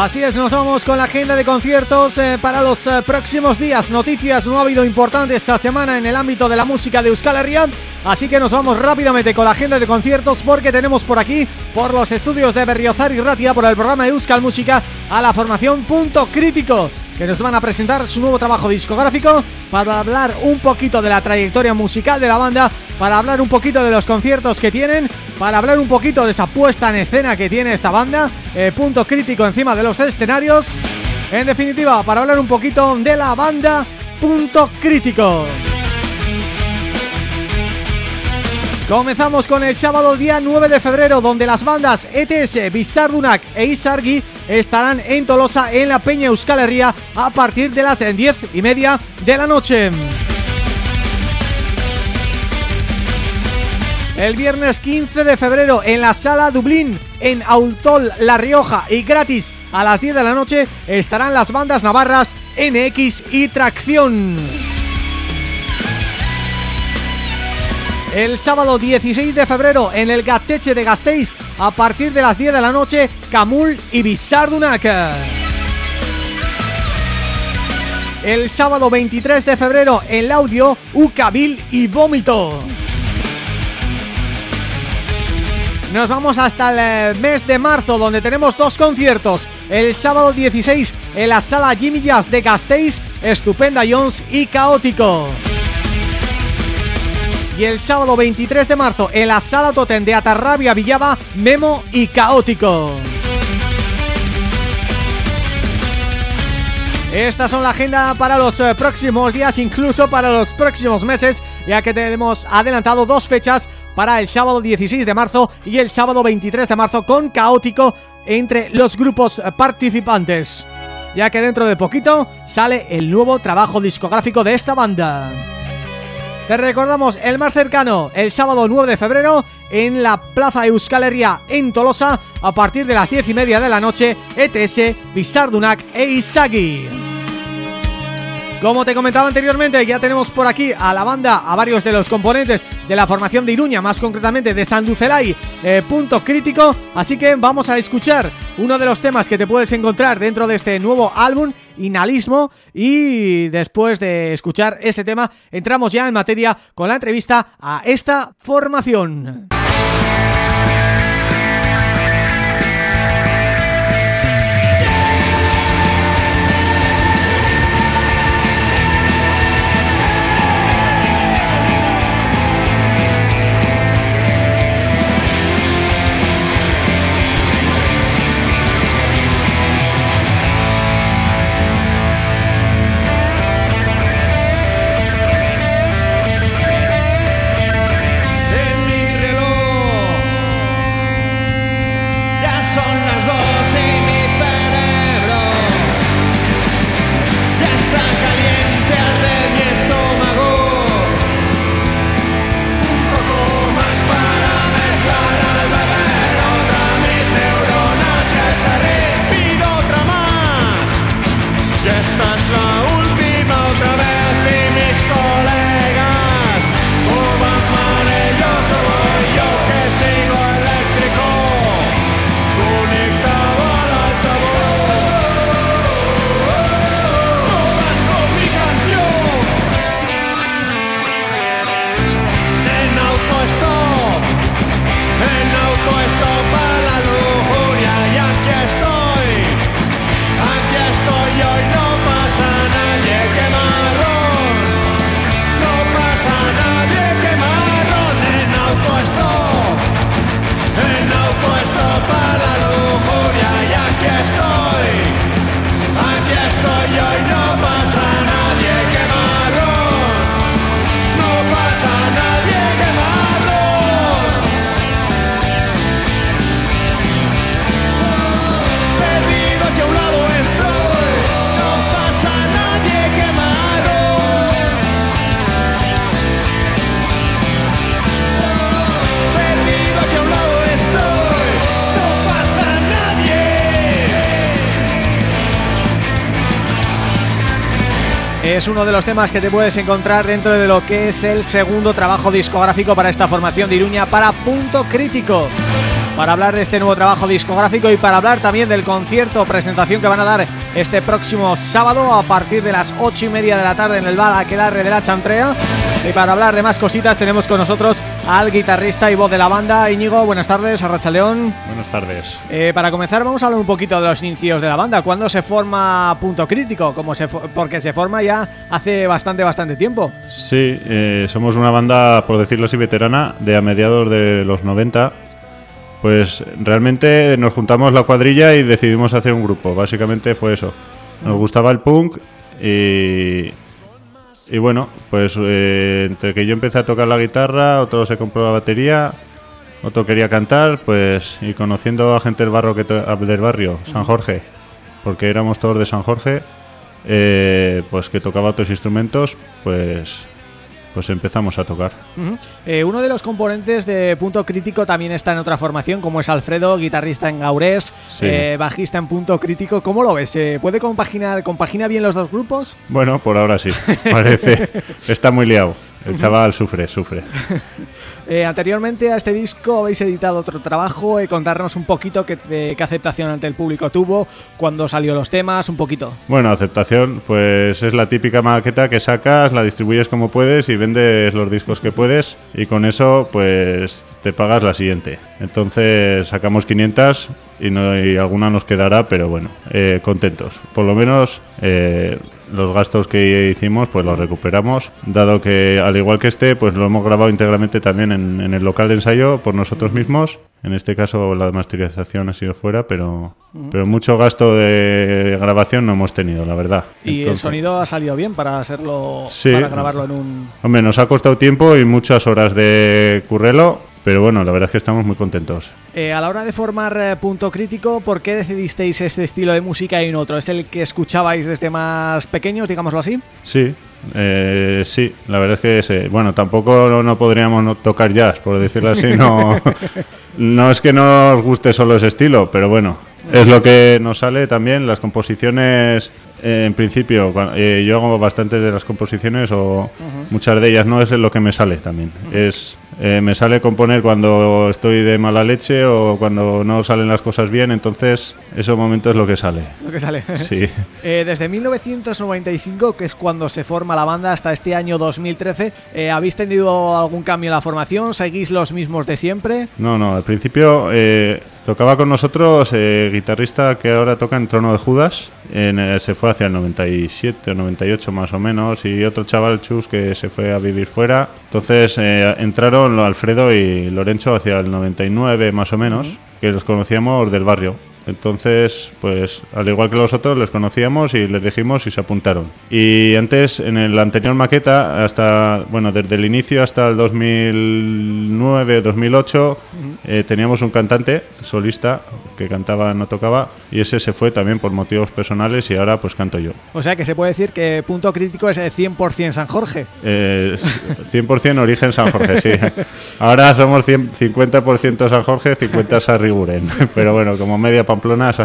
Así es, nos vamos con la agenda de conciertos eh, para los eh, próximos días. Noticias no ha habido importante esta semana en el ámbito de la música de Euskal Herria, así que nos vamos rápidamente con la agenda de conciertos porque tenemos por aquí, por los estudios de Berriozar y Ratia, por el programa Euskal Música, a la formación Punto Crítico que nos van a presentar su nuevo trabajo discográfico para hablar un poquito de la trayectoria musical de la banda, para hablar un poquito de los conciertos que tienen, para hablar un poquito de esa puesta en escena que tiene esta banda, punto crítico encima de los escenarios, en definitiva, para hablar un poquito de la banda, punto crítico. Comenzamos con el sábado día 9 de febrero donde las bandas ETS, Bizardunak e Isargi estarán en Tolosa en la Peña Euskal Herria a partir de las 10 y media de la noche. El viernes 15 de febrero en la Sala Dublín, en Aultol, La Rioja y gratis a las 10 de la noche estarán las bandas navarras NX y Tracción. El sábado 16 de febrero en el Gateche de Gasteiz a partir de las 10 de la noche Camul y Bizardunak. El sábado 23 de febrero en el audio Ucabil y Vómito. Nos vamos hasta el eh, mes de marzo donde tenemos dos conciertos. El sábado 16 en la sala Jimmy Jazz de Gasteiz, Estupenda Jones y Caótico. Y el sábado 23 de marzo en la Sala Totem de Atarrabia Villaba, Memo y Caótico. Estas son la agenda para los eh, próximos días, incluso para los próximos meses, ya que tenemos adelantado dos fechas para el sábado 16 de marzo y el sábado 23 de marzo con Caótico entre los grupos participantes. Ya que dentro de poquito sale el nuevo trabajo discográfico de esta banda. Te recordamos el más cercano, el sábado 9 de febrero, en la Plaza Euskal Herria en Tolosa, a partir de las 10 y media de la noche, ETS, Bizardunak e Isagi. Como te comentaba anteriormente, ya tenemos por aquí a la banda, a varios de los componentes de la formación de Iruña, más concretamente de Sanducelay, eh, punto crítico, así que vamos a escuchar uno de los temas que te puedes encontrar dentro de este nuevo álbum, Inalismo, y después de escuchar ese tema, entramos ya en materia con la entrevista a esta formación. Es uno de los temas que te puedes encontrar dentro de lo que es el segundo trabajo discográfico para esta formación de Iruña para Punto Crítico. para hablar de este nuevo trabajo discográfico y para hablar también del concierto presentación que van a dar este próximo sábado a partir de las ocho y media de la tarde en el bar Aquelarre de la Chantrea. Y para hablar de más cositas tenemos con nosotros al guitarrista y voz de la banda, Íñigo. Buenas tardes, Arracha León. Buenas tardes. Eh, para comenzar vamos a hablar un poquito de los inicios de la banda. ¿Cuándo se forma Punto Crítico? Como se porque se forma ya hace bastante, bastante tiempo. Sí, eh, somos una banda, por decirlo así, veterana, de a mediados de los 90. Pues realmente nos juntamos la cuadrilla y decidimos hacer un grupo. Básicamente fue eso. Nos gustaba el punk y, y bueno, pues eh, entre que yo empecé a tocar la guitarra, otro se compró la batería, otro quería cantar, pues y conociendo a gente del, barrio, que to- del barrio, San Jorge, porque éramos todos de San Jorge, eh, pues que tocaba otros instrumentos, pues pues empezamos a tocar. Eh, uno de los componentes de Punto Crítico también está en otra formación, como es Alfredo, guitarrista en Gaurés, Sí. eh, bajista en Punto Crítico. ¿Cómo lo ves? ¿Se puede compaginar, compagina bien los dos grupos? Bueno, por ahora sí, (laughs) parece. Está muy liado. El chaval sufre, sufre. (laughs) Eh, anteriormente a este disco habéis editado otro trabajo, eh, contarnos un poquito qué, aceptación ante el público tuvo, cuándo salió los temas, un poquito. Bueno, aceptación, pues es la típica maqueta que sacas, la distribuyes como puedes y vendes los discos que puedes y con eso pues te pagas la siguiente. Entonces sacamos 500 y, no, y alguna nos quedará, pero bueno, eh, contentos. Por lo menos eh, los gastos que hicimos pues los recuperamos, dado que al igual que este pues lo hemos grabado íntegramente también en, en el local de ensayo por nosotros mismos. En este caso la masterización ha sido fuera, pero, pero mucho gasto de grabación no hemos tenido, la verdad. Y el Entonces, sonido ha salido bien para hacerlo, Sí. para grabarlo en un... Hombre, nos ha costado tiempo y muchas horas de currelo, pero bueno, la verdad es que estamos muy contentos. Eh, a la hora de formar eh, Punto Crítico, ¿por qué decidisteis este estilo de música y no otro? ¿Es el que escuchabais desde más pequeños, digámoslo así? Sí, eh, sí, la verdad es que sí. Bueno, tampoco no, no podríamos no tocar jazz, por decirlo así. No, (laughs) no es que no nos guste solo ese estilo, pero bueno, es lo que nos sale también. Las composiciones, eh, en principio, eh, yo hago bastantes de las composiciones o muchas de ellas no es lo que me sale también. Es eh, me sale componer cuando estoy de mala leche o cuando no salen las cosas bien, entonces ese momento es lo que sale. Lo que sale. Sí. (laughs) Eh, desde 1995, que es cuando se forma la banda, hasta este año 2013, eh, ¿habéis tenido algún cambio en la formación? ¿Seguís los mismos de siempre? No, no, al principio tocaba con nosotros eh, guitarrista que ahora toca en Trono de Judas, en, eh, se fue hacia el 97 o 98 más o menos, y otro chaval, Chus, que se fue a vivir fuera. Entonces eh, entraron Alfredo y Lorenzo hacia el 99 más o menos, que los conocíamos del barrio. Entonces, pues al igual que los otros, les conocíamos y les dijimos y se apuntaron. Y antes, en el anterior maqueta, hasta, bueno, desde el inicio hasta el 2009, 2008, eh, teníamos un cantante solista que cantaba, no tocaba, y ese se fue también por motivos personales y ahora pues canto yo. O sea que se puede decir que Punto Crítico es el 100% San Jorge. Eh, 100% origen San Jorge, sí. (laughs) Ahora somos 100 50% San Jorge, 50% Sarriguren. (laughs) Pero bueno, como media pamplona. (laughs)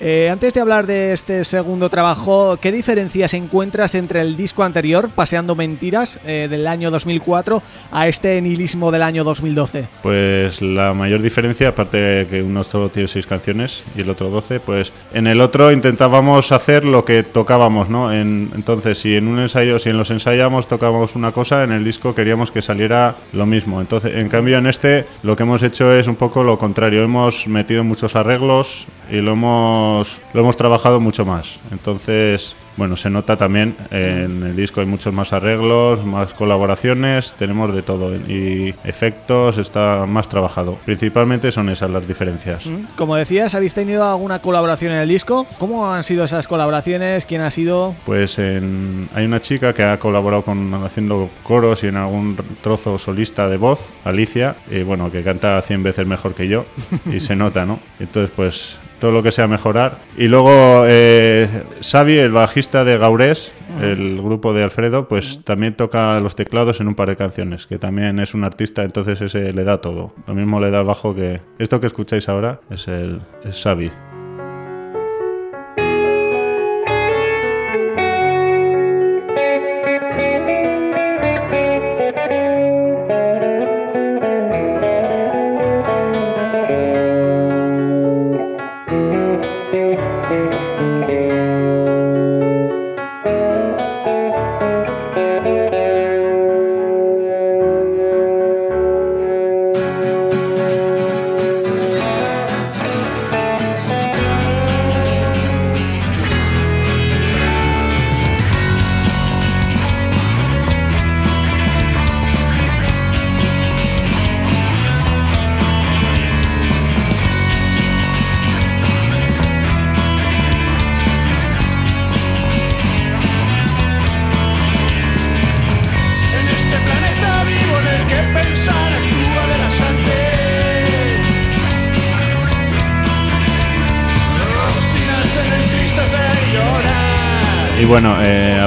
Eh, antes de hablar de este segundo trabajo, ¿qué diferencias encuentras entre el disco anterior, Paseando Mentiras, eh, del año 2004, a este Nihilismo del año 2012? Pues la mayor diferencia, aparte de que uno solo tiene seis canciones y el otro 12, pues en el otro intentábamos hacer lo que tocábamos, ¿no? En- entonces, si en un ensayo, si en los ensayamos tocábamos una cosa, en el disco queríamos que saliera lo mismo. Entonces, en cambio en este lo que hemos hecho es un poco lo contrario. Hemos metido muchos arreglos y lo hemos lo hemos trabajado mucho más. Entonces, bueno, se nota también eh, en el disco hay muchos más arreglos, más colaboraciones, tenemos de todo y efectos, está más trabajado. Principalmente son esas las diferencias. Como decías, ¿habéis tenido alguna colaboración en el disco? ¿Cómo han sido esas colaboraciones? ¿Quién ha sido? Pues en- hay una chica que ha colaborado con haciendo coros y en algún trozo solista de voz, Alicia, y bueno, que canta 100 veces mejor que yo y se nota, ¿no? Entonces, pues todo lo que sea mejorar. Y luego eh, Xavi, el bajista de Gaurés, el grupo de Alfredo, pues también toca los teclados en un par de canciones, que también es un artista, entonces ese le da todo. Lo mismo le da el bajo que esto que escucháis ahora es el es Xavi.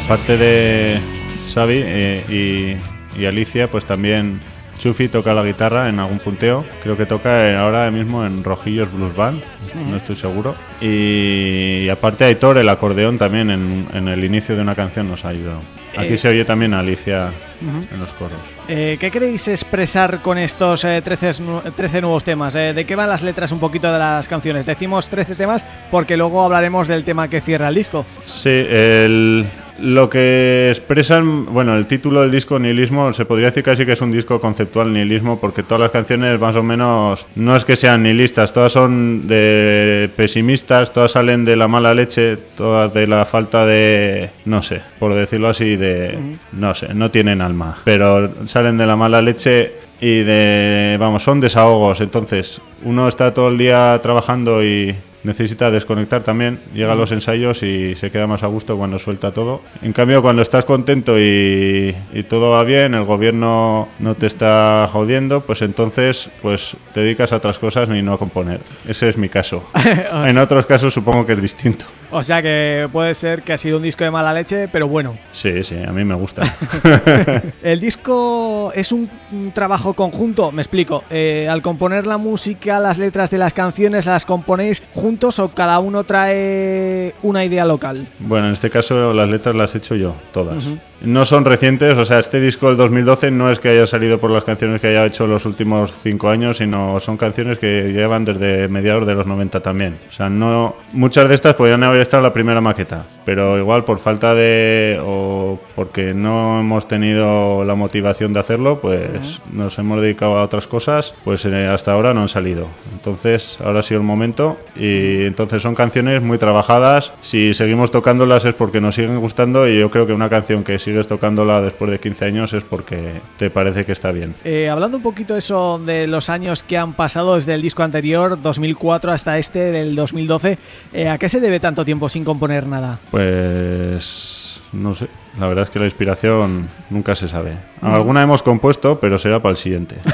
Aparte de Xavi eh, y, y Alicia, pues también Chufi toca la guitarra en algún punteo. Creo que toca eh, ahora mismo en Rojillos Blues Band, no estoy seguro. Y, y aparte Aitor, el acordeón también en, en el inicio de una canción nos ha ayudado. Aquí Eh, se oye también a Alicia en los coros. Eh, ¿Qué queréis expresar con estos eh, 13, nu- 13 nuevos temas? Eh, ¿De qué van las letras un poquito de las canciones? Decimos 13 temas porque luego hablaremos del tema que cierra el disco. Sí, el- lo que expresan, bueno, el título del disco Nihilismo, se podría decir casi que es un disco conceptual nihilismo, porque todas las canciones más o menos no es que sean nihilistas, todas son de pesimistas, todas salen de la mala leche, todas de la falta de, no sé, por decirlo así, de, no sé, no tienen alma, pero salen de la mala leche y de, vamos, son desahogos, entonces uno está todo el día trabajando y necesita desconectar también, llega a los ensayos y se queda más a gusto cuando suelta todo. En cambio, cuando estás contento y, y todo va bien, el gobierno no te está jodiendo, pues entonces pues te dedicas a otras cosas y no a componer. Ese es mi caso. (laughs) en otros casos supongo que es distinto. O sea que puede ser que ha sido un disco de mala leche, pero bueno. Sí, sí, a mí me gusta. (laughs) El disco es un, un trabajo conjunto, me explico. Eh, al componer la música, las letras de las canciones, ¿las componéis juntos o cada uno trae una idea local? Bueno, en este caso las letras las he hecho yo, todas. No son recientes, o sea, este disco del 2012 no es que haya salido por las canciones que haya hecho los últimos cinco años, sino son canciones que llevan desde mediados de los 90 también. O sea, no muchas de estas podrían haber estado en la primera maqueta, pero igual por falta de o porque no hemos tenido la motivación de hacerlo, pues nos hemos dedicado a otras cosas, pues eh, hasta ahora no han salido. Entonces, ahora ha sido el momento y entonces son canciones muy trabajadas. Si seguimos tocándolas es porque nos siguen gustando y yo creo que una canción que sigues tocándola después de 15 años es porque te parece que está bien. Eh, hablando un poquito eso de los años que han pasado desde el disco anterior, 2004 hasta este del 2012, eh, ¿a qué se debe tanto tiempo sin componer nada? Pues no sé, la verdad es que la inspiración nunca se sabe. Alguna hemos compuesto, pero será para el siguiente. (laughs)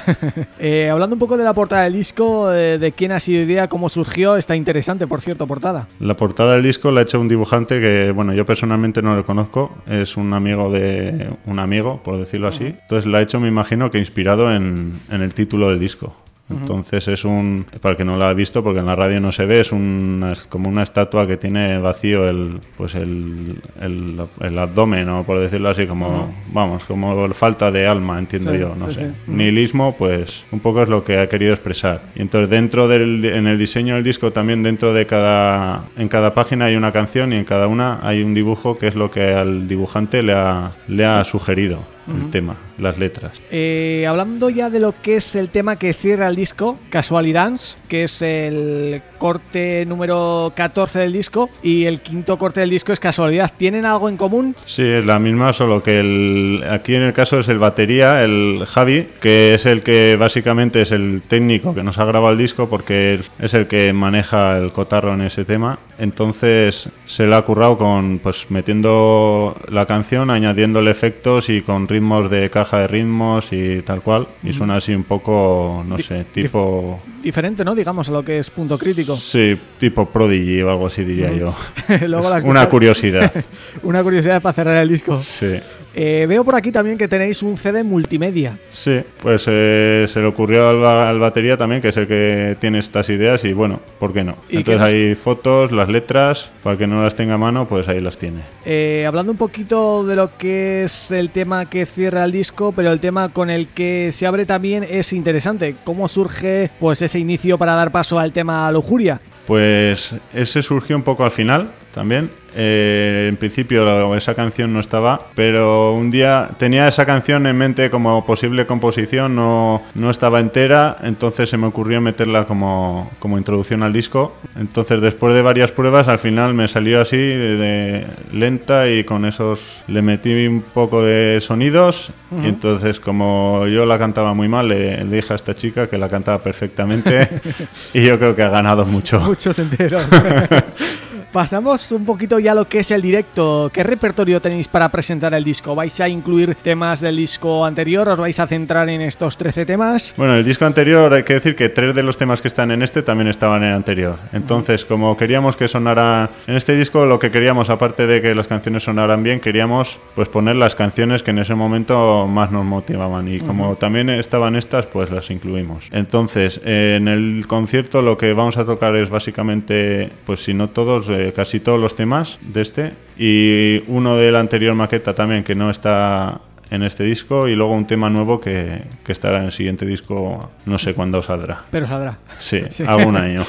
Eh, hablando un poco de la portada del disco, eh, de quién ha sido idea, cómo surgió, está interesante, por cierto, portada. La portada del disco la ha hecho un dibujante que, bueno, yo personalmente no lo conozco, es un amigo de un amigo, por decirlo así. Entonces la ha hecho, me imagino, que inspirado en, en el título del disco. Entonces es un, para el que no lo ha visto, porque en la radio no se ve, es, una- es como una estatua que tiene vacío el, pues el, el, el abdomen, o por decirlo así, como, vamos, como falta de alma, entiendo Sí, yo, no sí, sé. sí. Nihilismo, pues un poco es lo que ha querido expresar. Y entonces dentro del, en el diseño del disco también dentro de cada, en cada página hay una canción y en cada una hay un dibujo que es lo que al dibujante le ha, le ha sugerido el tema, las letras. Eh, hablando ya de lo que es el tema que cierra el disco, Casualidance, que es el corte número 14 del disco, y el quinto corte del disco es Casualidad. ¿Tienen algo en común? Sí, es la misma, solo que el, aquí en el caso es el batería, el Javi, que es el que básicamente es el técnico que nos ha grabado el disco porque es el que maneja el cotarro en ese tema. Entonces se le ha currado con pues metiendo la canción, añadiéndole efectos y con ritmos de caja de ritmos y tal cual. Y suena así un poco, no Di- sé, tipo... Diferente, ¿no? Digamos, a lo que es punto crítico. Sí, tipo Prodigy o algo así diría yo. (laughs) Luego la Una curiosidad. (laughs) Una curiosidad para cerrar el disco. Sí. Eh, veo por aquí también que tenéis un CD multimedia. Sí, pues eh, se le ocurrió al, ba- al batería también, que es el que tiene estas ideas, y bueno, ¿por qué no? ¿Y Entonces nos- hay fotos, las letras, para que no las tenga a mano, pues ahí las tiene. Eh, hablando un poquito de lo que es el tema que cierra el disco, pero el tema con el que se abre también es interesante. ¿Cómo surge pues ese inicio para dar paso al tema lujuria? Pues ese surgió un poco al final también. Eh, en principio esa canción no estaba, pero un día tenía esa canción en mente como posible composición, no, no estaba entera, entonces se me ocurrió meterla como, como introducción al disco. Entonces después de varias pruebas al final me salió así de, de lenta y con esos le metí un poco de sonidos y entonces como yo la cantaba muy mal le, le dije a esta chica que la cantaba perfectamente (laughs) y yo creo que ha ganado mucho. Muchos enteros. (laughs) Pasamos un poquito ya a lo que es el directo. ¿Qué repertorio tenéis para presentar el disco? ¿Vais a incluir temas del disco anterior? ¿Os vais a centrar en estos 13 temas? Bueno, el disco anterior hay que decir que tres de los temas que están en este también estaban en el anterior. Entonces, como queríamos que sonara en este disco, lo que queríamos, aparte de que las canciones sonaran bien, queríamos pues poner las canciones que en ese momento más nos motivaban. Y como también estaban estas, pues las incluimos. Entonces, eh, en el concierto lo que vamos a tocar es básicamente, pues si no todos, eh, casi todos los temas de este. Y uno de la anterior maqueta también que no está en este disco y luego un tema nuevo que, que estará en el siguiente disco, no sé cuándo saldrá. Pero saldrá. Sí, (laughs) algún año.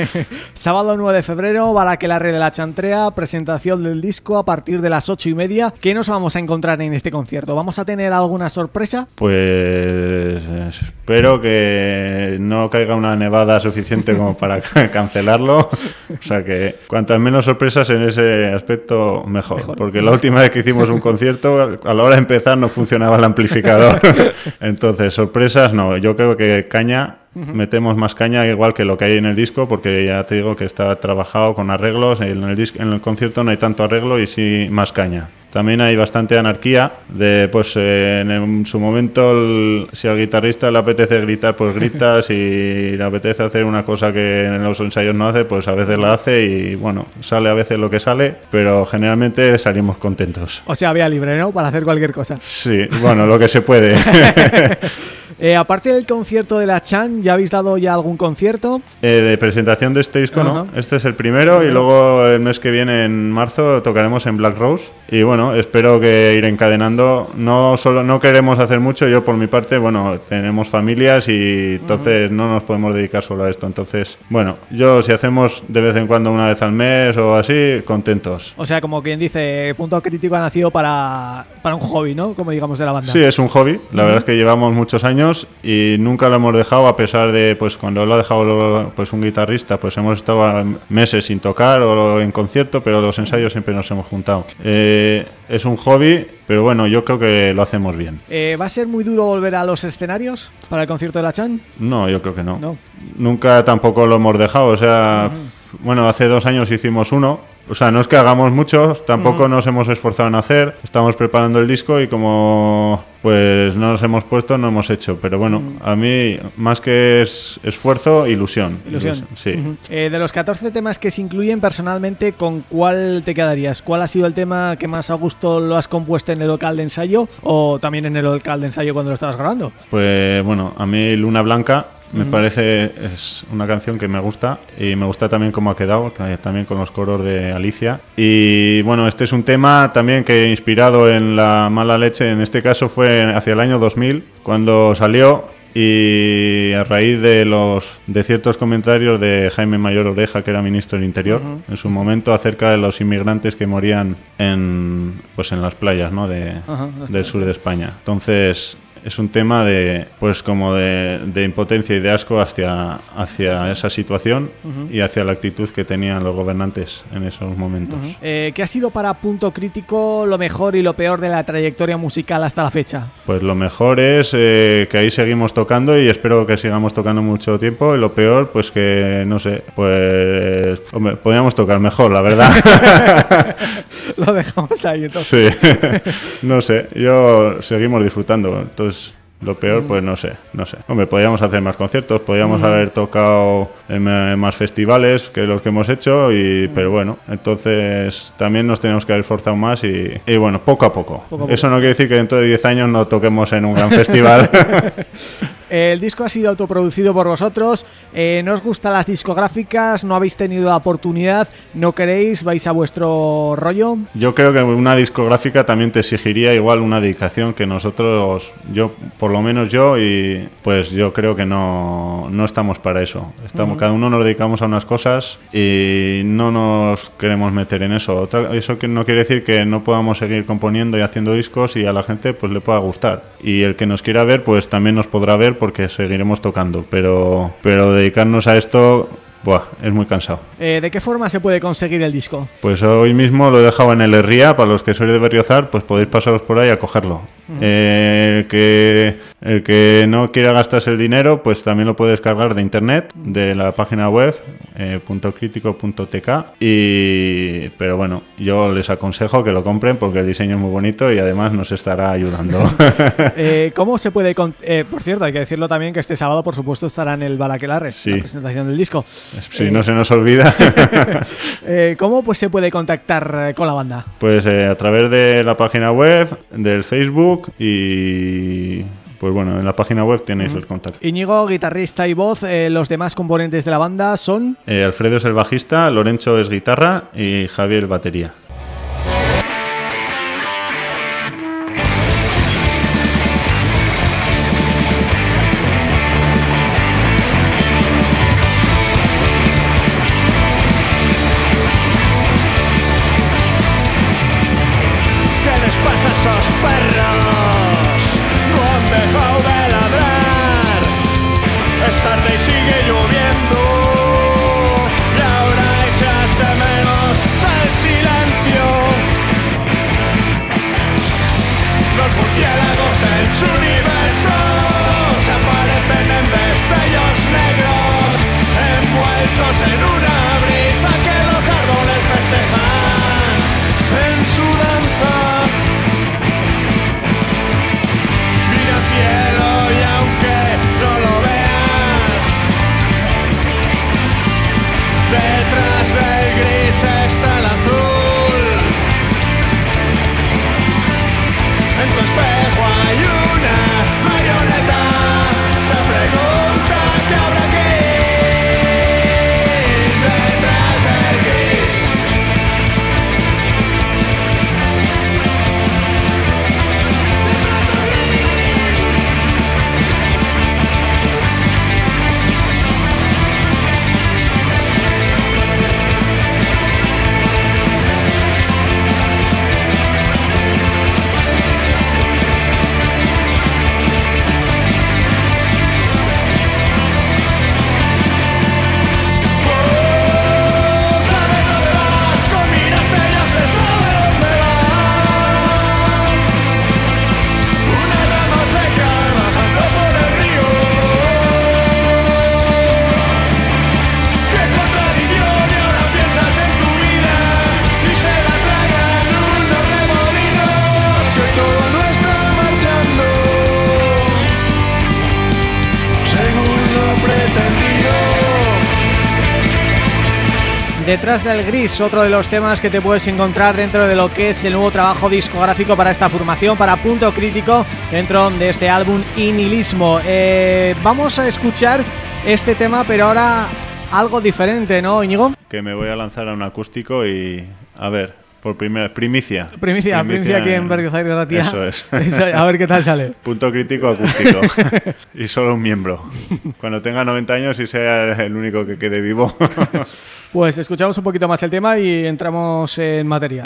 (laughs) Sábado 9 de febrero, Balaquelarre de la Chantrea, presentación del disco a partir de las 8 y media. ¿Qué nos vamos a encontrar en este concierto? ¿Vamos a tener alguna sorpresa? Pues espero que no caiga una nevada suficiente como para (laughs) cancelarlo. O sea que cuantas menos sorpresas en ese aspecto, mejor. Mejor. Porque la última vez que hicimos un concierto, a la hora de empezar no funcionaba el amplificador. (laughs) Entonces, sorpresas no. Yo creo que caña metemos más caña igual que lo que hay en el disco porque ya te digo que está trabajado con arreglos en el disco en el concierto no hay tanto arreglo y sí más caña también hay bastante anarquía de pues eh, en, su momento el- si al guitarrista le apetece gritar pues grita (laughs) si le apetece hacer una cosa que en los ensayos no hace pues a veces la hace y bueno sale a veces lo que sale pero generalmente salimos contentos O sea, vía libre, ¿no? Para hacer cualquier cosa. sí bueno lo que se puede (laughs) Eh, aparte del concierto de la Chan, ¿ya habéis dado ya algún concierto? Eh, de presentación de este disco, no. Este es el primero y luego el mes que viene, en marzo, tocaremos en Black Rose. Y bueno, espero que ir encadenando. No solo no queremos hacer mucho, yo por mi parte, bueno, tenemos familias y entonces no nos podemos dedicar solo a esto. Entonces, bueno, yo si hacemos de vez en cuando una vez al mes o así, contentos. O sea, como quien dice, Punto Crítico ha nacido para, para un hobby, ¿no? Como digamos de la banda. Sí, es un hobby. La verdad es que llevamos muchos años y nunca lo hemos dejado, a pesar de, pues, cuando lo ha dejado pues, un guitarrista, pues hemos estado a- meses sin tocar o en concierto, pero los ensayos siempre nos hemos juntado. Eh, es un hobby, pero bueno, yo creo que lo hacemos bien. Eh, ¿Va a ser muy duro volver a los escenarios para el concierto de la Chan? No, yo creo que no. No. Nunca tampoco lo hemos dejado, o sea, bueno, hace dos años hicimos uno. O sea, no es que hagamos muchos, tampoco nos hemos esforzado en hacer. Estamos preparando el disco y como pues no nos hemos puesto, no hemos hecho. Pero bueno, a mí más que es esfuerzo, ilusión. Ilusión. Sí. Eh, de los 14 temas que se incluyen personalmente, ¿con cuál te quedarías? ¿Cuál ha sido el tema que más a gusto lo has compuesto en el local de ensayo o también en el local de ensayo cuando lo estabas grabando? Pues bueno, a mí Luna Blanca me parece es una canción que me gusta y me gusta también cómo ha quedado, que también con los coros de Alicia. Y bueno, este es un tema también que inspirado en la mala leche, en este caso fue hacia el año 2000 cuando salió y a raíz de los de ciertos comentarios de Jaime Mayor Oreja, que era ministro del Interior, en su momento acerca de los inmigrantes que morían en pues en las playas, ¿no? de, Ajá, las del sur de España. Entonces, es un tema de pues como de, de impotencia y de asco hacia, hacia esa situación y hacia la actitud que tenían los gobernantes en esos momentos. Eh, ¿Qué ha sido para Punto Crítico lo mejor y lo peor de la trayectoria musical hasta la fecha? Pues lo mejor es eh, que ahí seguimos tocando y espero que sigamos tocando mucho tiempo. Y lo peor, pues que no sé, pues hombre, podríamos tocar mejor, la verdad. (laughs) (laughs) lo dejamos ahí entonces. sí, (laughs) no sé, yo seguimos disfrutando. Entonces, lo peor, pues no sé, no sé. Hombre, podríamos hacer más conciertos, podríamos haber tocado en, eh, más festivales que los que hemos hecho, y, pero bueno, entonces también nos tenemos que haber esforzado más y, y bueno, poco a poco. Poco a poco. Eso no quiere decir que dentro de 10 años no toquemos en un gran festival. (laughs) El disco ha sido autoproducido por vosotros, eh, no os gustan las discográficas, no habéis tenido la oportunidad, no queréis, vais a vuestro rollo. Yo creo que una discográfica también te exigiría igual una dedicación que nosotros, yo, por lo menos yo, y pues yo creo que no, no estamos para eso. Estamos, Cada uno nos dedicamos a unas cosas y no nos queremos meter en eso. Otra- eso que no quiere decir que no podamos seguir componiendo y haciendo discos y a la gente pues le pueda gustar. Y el que nos quiera ver pues también nos podrá ver porque seguiremos tocando. Pero, pero dedicarnos a esto, buah, es muy cansado. Eh, ¿De qué forma se puede conseguir el disco? Pues hoy mismo lo he dejado en el Herría, para los que sois de Berriozar, pues podéis pasaros por ahí a cogerlo. Eh, el, que, el que no quiera gastarse el dinero, pues también lo puede descargar de internet, de la página web, eh, punto crítico punto tk. Y, pero bueno, yo les aconsejo que lo compren porque el diseño es muy bonito y además nos estará ayudando. (laughs) Eh, (laughs) ¿Cómo se puede...? con- eh, por cierto, hay que decirlo también que este sábado, por supuesto, estará en el Balaquelarre, Sí. la presentación del disco. si no se nos olvida. (laughs) Eh, ¿Cómo pues se puede contactar eh, con la banda? Pues eh, a través de la página web, del Facebook y pues bueno, en la página web tenéis el contacto. Íñigo, guitarrista y voz, eh, los demás componentes de la banda son... Eh, Alfredo es el bajista, Lorenzo es guitarra y Javier batería. Detrás del gris, otro de los temas que te puedes encontrar dentro de lo que es el nuevo trabajo discográfico para esta formación, para Punto Crítico, dentro de este álbum Inilismo. Eh, vamos a escuchar este tema, pero ahora algo diferente, ¿no, Íñigo? Que me voy a lanzar a un acústico y a ver, por primera primicia. Primicia, primicia aquí en Berriozar y Ratia. Eso es. (laughs) a ver qué tal sale. Punto crítico acústico. y solo un miembro. Cuando tenga 90 años y sea el único que quede vivo. (laughs) Pues escuchamos un poquito más el tema y entramos en materia.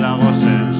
murciélagos en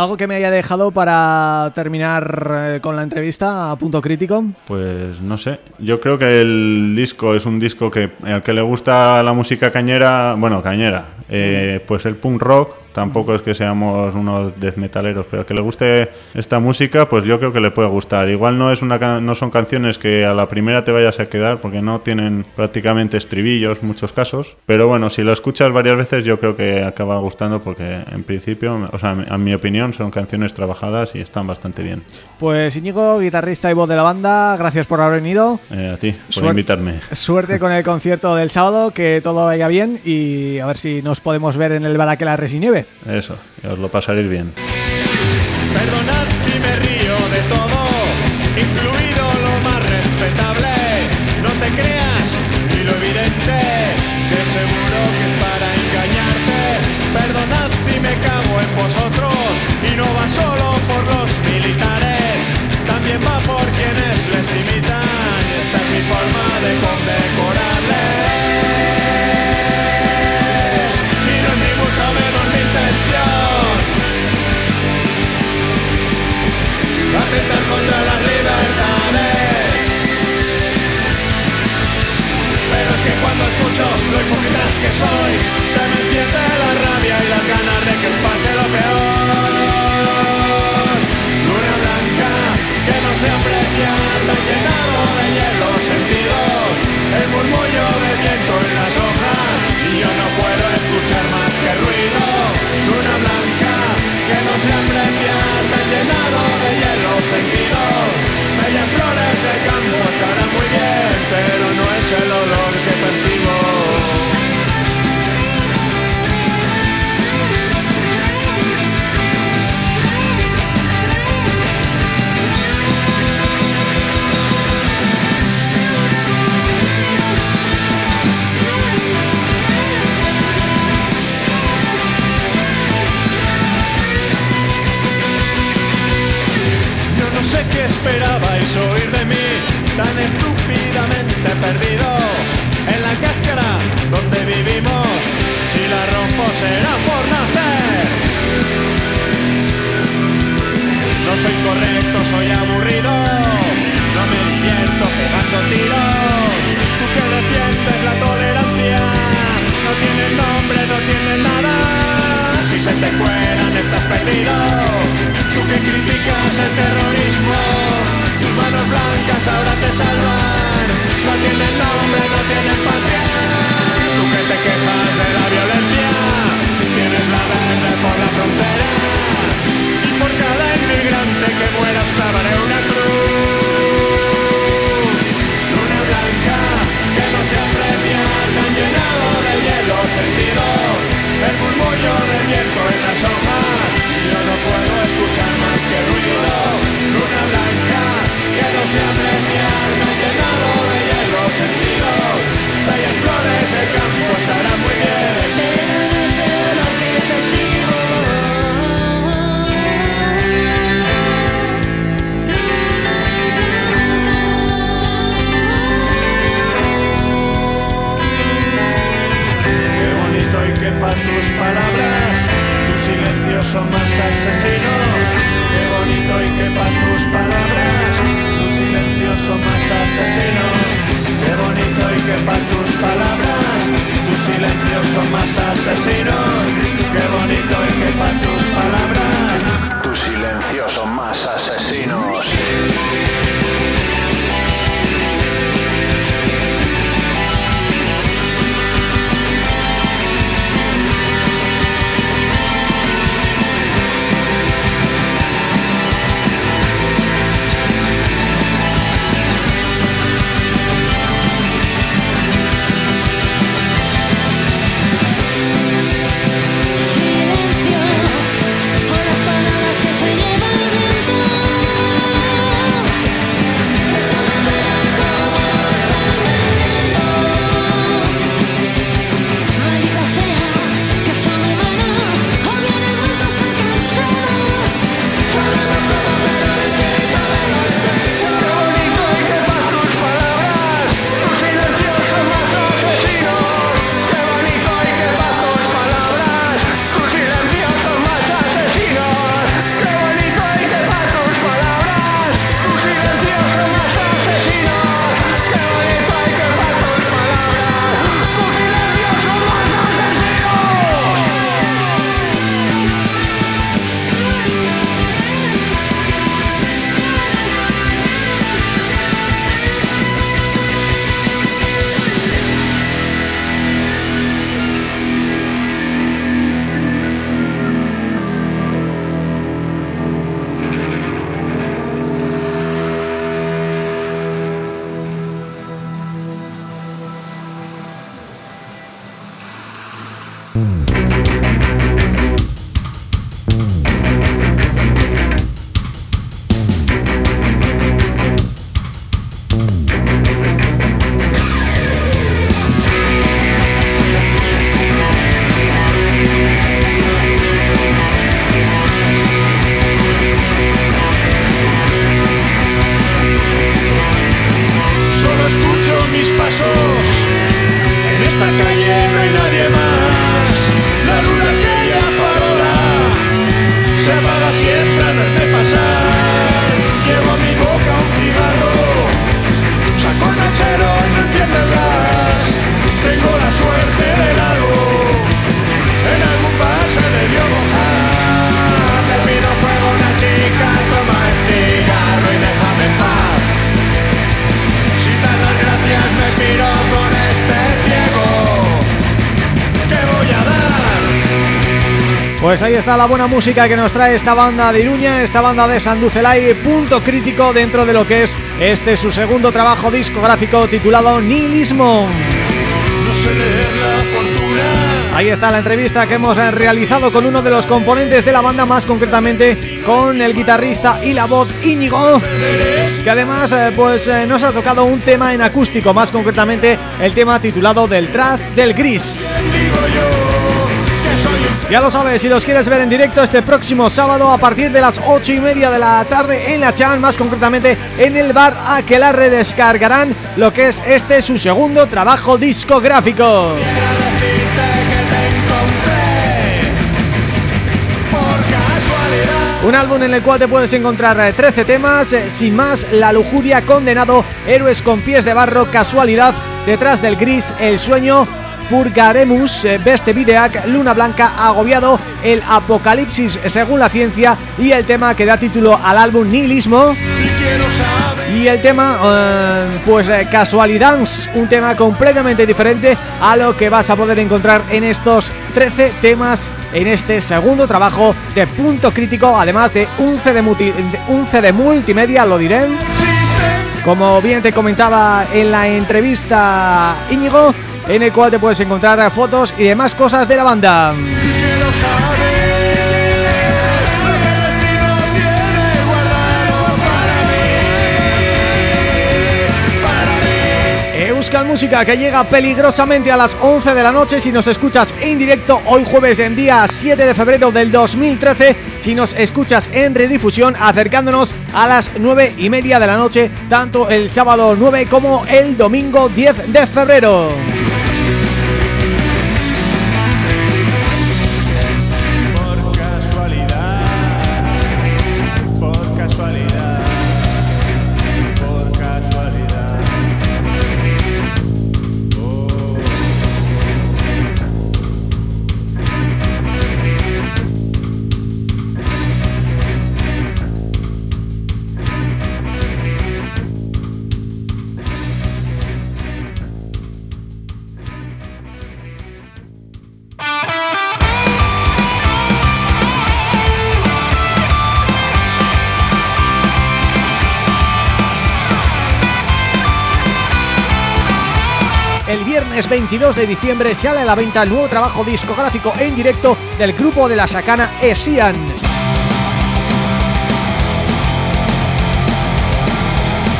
¿Algo que me haya dejado para terminar eh, con la entrevista a punto crítico? Pues no sé. Yo creo que el disco es un disco que al que le gusta la música cañera, bueno, cañera, eh, mm. pues el punk rock, Tampoco es que seamos unos death metaleros, pero que le guste esta música, pues yo creo que le puede gustar. Igual no es una no son canciones que a la primera te vayas a quedar porque no tienen prácticamente estribillos en muchos casos, pero bueno, si lo escuchas varias veces yo creo que acaba gustando porque en principio, o sea, a mi opinión son canciones trabajadas y están bastante bien. Pues Íñigo, guitarrista y voz de la banda, gracias por haber venido. Eh, a ti por Suer- invitarme. Suerte con el concierto del sábado, que todo vaya bien y a ver si nos podemos ver en el Baraquela Resinieve. Eso, y os lo pasaréis bien. Perdonad si me río de todo, incluido lo más respetable. No te creas ni lo evidente, que seguro que es para engañarte. Perdonad si me cago en vosotros y no va solo por los militares, también va por quienes les imitan. Esta es mi forma de condecorarles. Cuando escucho lo hipócritas que soy, se me enciende la rabia y las ganas de que os pase lo peor. Luna blanca que no sé apreciar, me ha llenado de hielo sentidos, el murmullo de viento en las hojas y yo no puedo escuchar más que ruido. Luna blanca que no sé apreciar, me ha llenado de hielo sentidos, bellas flores de campo estarán muy bien, pero no es el olor sé qué esperabais oír de mí, tan estúpidamente perdido. En la cáscara donde vivimos, si la rompo será por nacer. No soy correcto, soy aburrido. No me divierto pegando tiros. Tú que defiendes la tolerancia, no tienes nombre, no tienes nada. Si se te cuelan, estás perdido. Tú que criticas el terrorismo, tus manos blancas ahora te salvan. No tienen nombre, no tienen patria. Tú que te quejas de la violencia, tienes la verde por la frontera. Y por cada inmigrante que mueras clavaré una cruz. Luna blanca que no sé apreciar, me han llenado de hielo sentidos. El murmullo del viento en las hojas, yo no puedo escuchar más que ruido. Luna blanca que no sé apreciar, me han llenado de hielo sentidos. Bellas flores de campo estarán muy palabras, tus silencios son más asesinos. Qué bonito y qué pa' tus palabras, tus silencios son más asesinos. Qué bonito y qué pa' tus palabras, tus silencios son más asesinos. Qué bonito y qué pa' tus palabras, tus silencios son más asesinos. Está la buena música que nos trae esta banda de Iruña, esta banda de Sanducelay, punto crítico dentro de lo que es este su segundo trabajo discográfico titulado Nihilismo. No sé leer la fortuna. Ahí está la entrevista que hemos eh, realizado con uno de los componentes de la banda, más concretamente con el guitarrista y la voz Íñigo, que además eh, pues eh, nos ha tocado un tema en acústico, más concretamente el tema titulado Del Tras del Gris. Ya lo sabes, si los quieres ver en directo este próximo sábado a partir de las ocho y media de la tarde en la Chan, más concretamente en el bar Aquelarre descargarán lo que es este su segundo trabajo discográfico. Un álbum en el cual te puedes encontrar eh, 13 temas, eh, sin más, La Lujuria, Condenado, Héroes con pies de barro, Casualidad, Detrás del Gris, El Sueño, Purgaremus, eh, Beste Videac, Luna Blanca, Agobiado, El Apocalipsis según la ciencia y el tema que da título al álbum Nihilismo Y el tema, eh, pues eh, un tema completamente diferente a lo que vas a poder encontrar en estos 13 temas en este segundo trabajo de Punto Crítico, además de un CD, multi- un CD multimedia, lo diré. Como bien te comentaba en la entrevista Íñigo, en el cual te puedes encontrar fotos y demás cosas de la banda. Euskal Música que llega peligrosamente a las 11 de la noche si nos escuchas en directo hoy jueves en día 7 de febrero del 2013 si nos escuchas en redifusión acercándonos a las 9 y media de la noche tanto el sábado 9 como el domingo 10 de febrero. 22 de diciembre sale a la venta el nuevo trabajo discográfico en directo del grupo de la sacana Esian.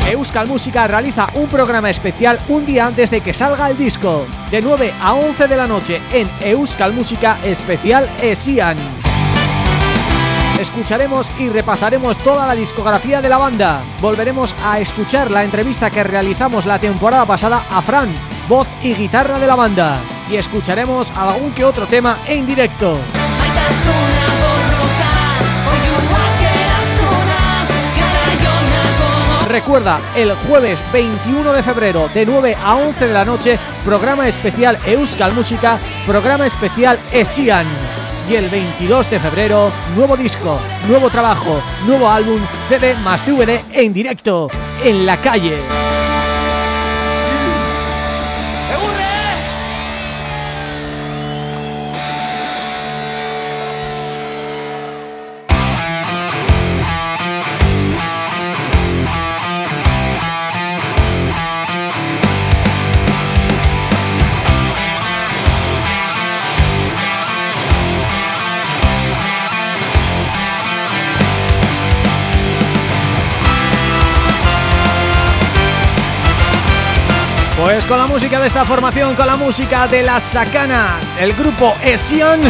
Euskal Música realiza un programa especial un día antes de que salga el disco, de 9 a 11 de la noche en Euskal Música Especial Esian. Escucharemos y repasaremos toda la discografía de la banda. Volveremos a escuchar la entrevista que realizamos la temporada pasada a Fran, voz y guitarra de la banda. Y escucharemos algún que otro tema en directo. Recuerda, el jueves 21 de febrero de 9 a 11 de la noche, programa especial Euskal Música, programa especial Esian. Y el 22 de febrero, nuevo disco, nuevo trabajo, nuevo álbum, CD más DVD en directo, en la calle. Pues con la música de esta formación, con la música de la Sacana, el grupo Esion,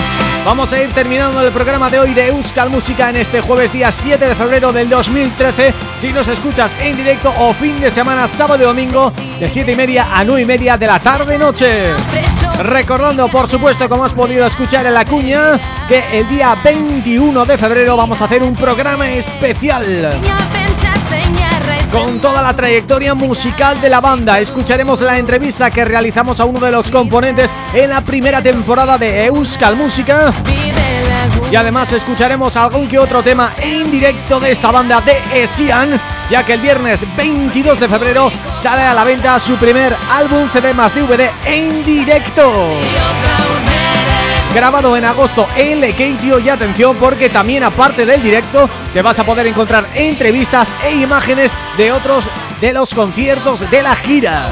Vamos a ir terminando el programa de hoy de Euskal Música en este jueves día 7 de febrero del 2013 Si nos escuchas en directo o fin de semana, sábado y domingo De 7 y media a 9 y media de la tarde-noche. Recordando, por supuesto, como has podido escuchar en la cuña Que el día 21 de febrero vamos a hacer un programa especial con toda la trayectoria musical de la banda. Escucharemos la entrevista que realizamos a uno de los componentes en la primera temporada de Euskal Música. Y además escucharemos algún que otro tema en directo de esta banda de Esian, ya que el viernes 22 de febrero sale a la venta su primer álbum CD más DVD en directo grabado en agosto en Lekeitio y atención porque también aparte del directo te vas a poder encontrar entrevistas e imágenes de otros de los conciertos de la gira.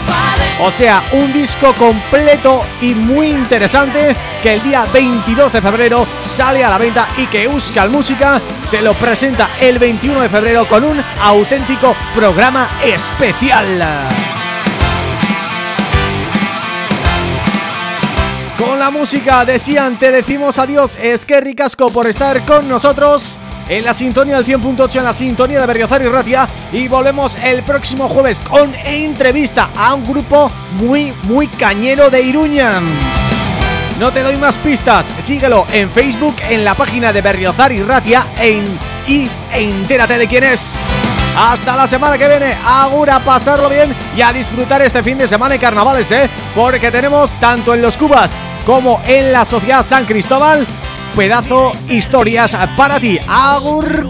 O sea, un disco completo y muy interesante que el día 22 de febrero sale a la venta y que Euskal Música te lo presenta el 21 de febrero con un auténtico programa especial. Con la música de Sian te decimos adiós, es que por estar con nosotros en la sintonía del 100.8, en la sintonía de Berriozar y Ratia y volvemos el próximo jueves con entrevista a un grupo muy, muy cañero de Iruña. No te doy más pistas, síguelo en Facebook, en la página de Berriozar y Ratia en, y entérate de quién es. Hasta la semana que viene, agur pasarlo bien y a disfrutar este fin de semana y carnavales, ¿eh? Porque tenemos tanto en los Cubas como en la Sociedad San Cristóbal pedazo historias para ti. Agur.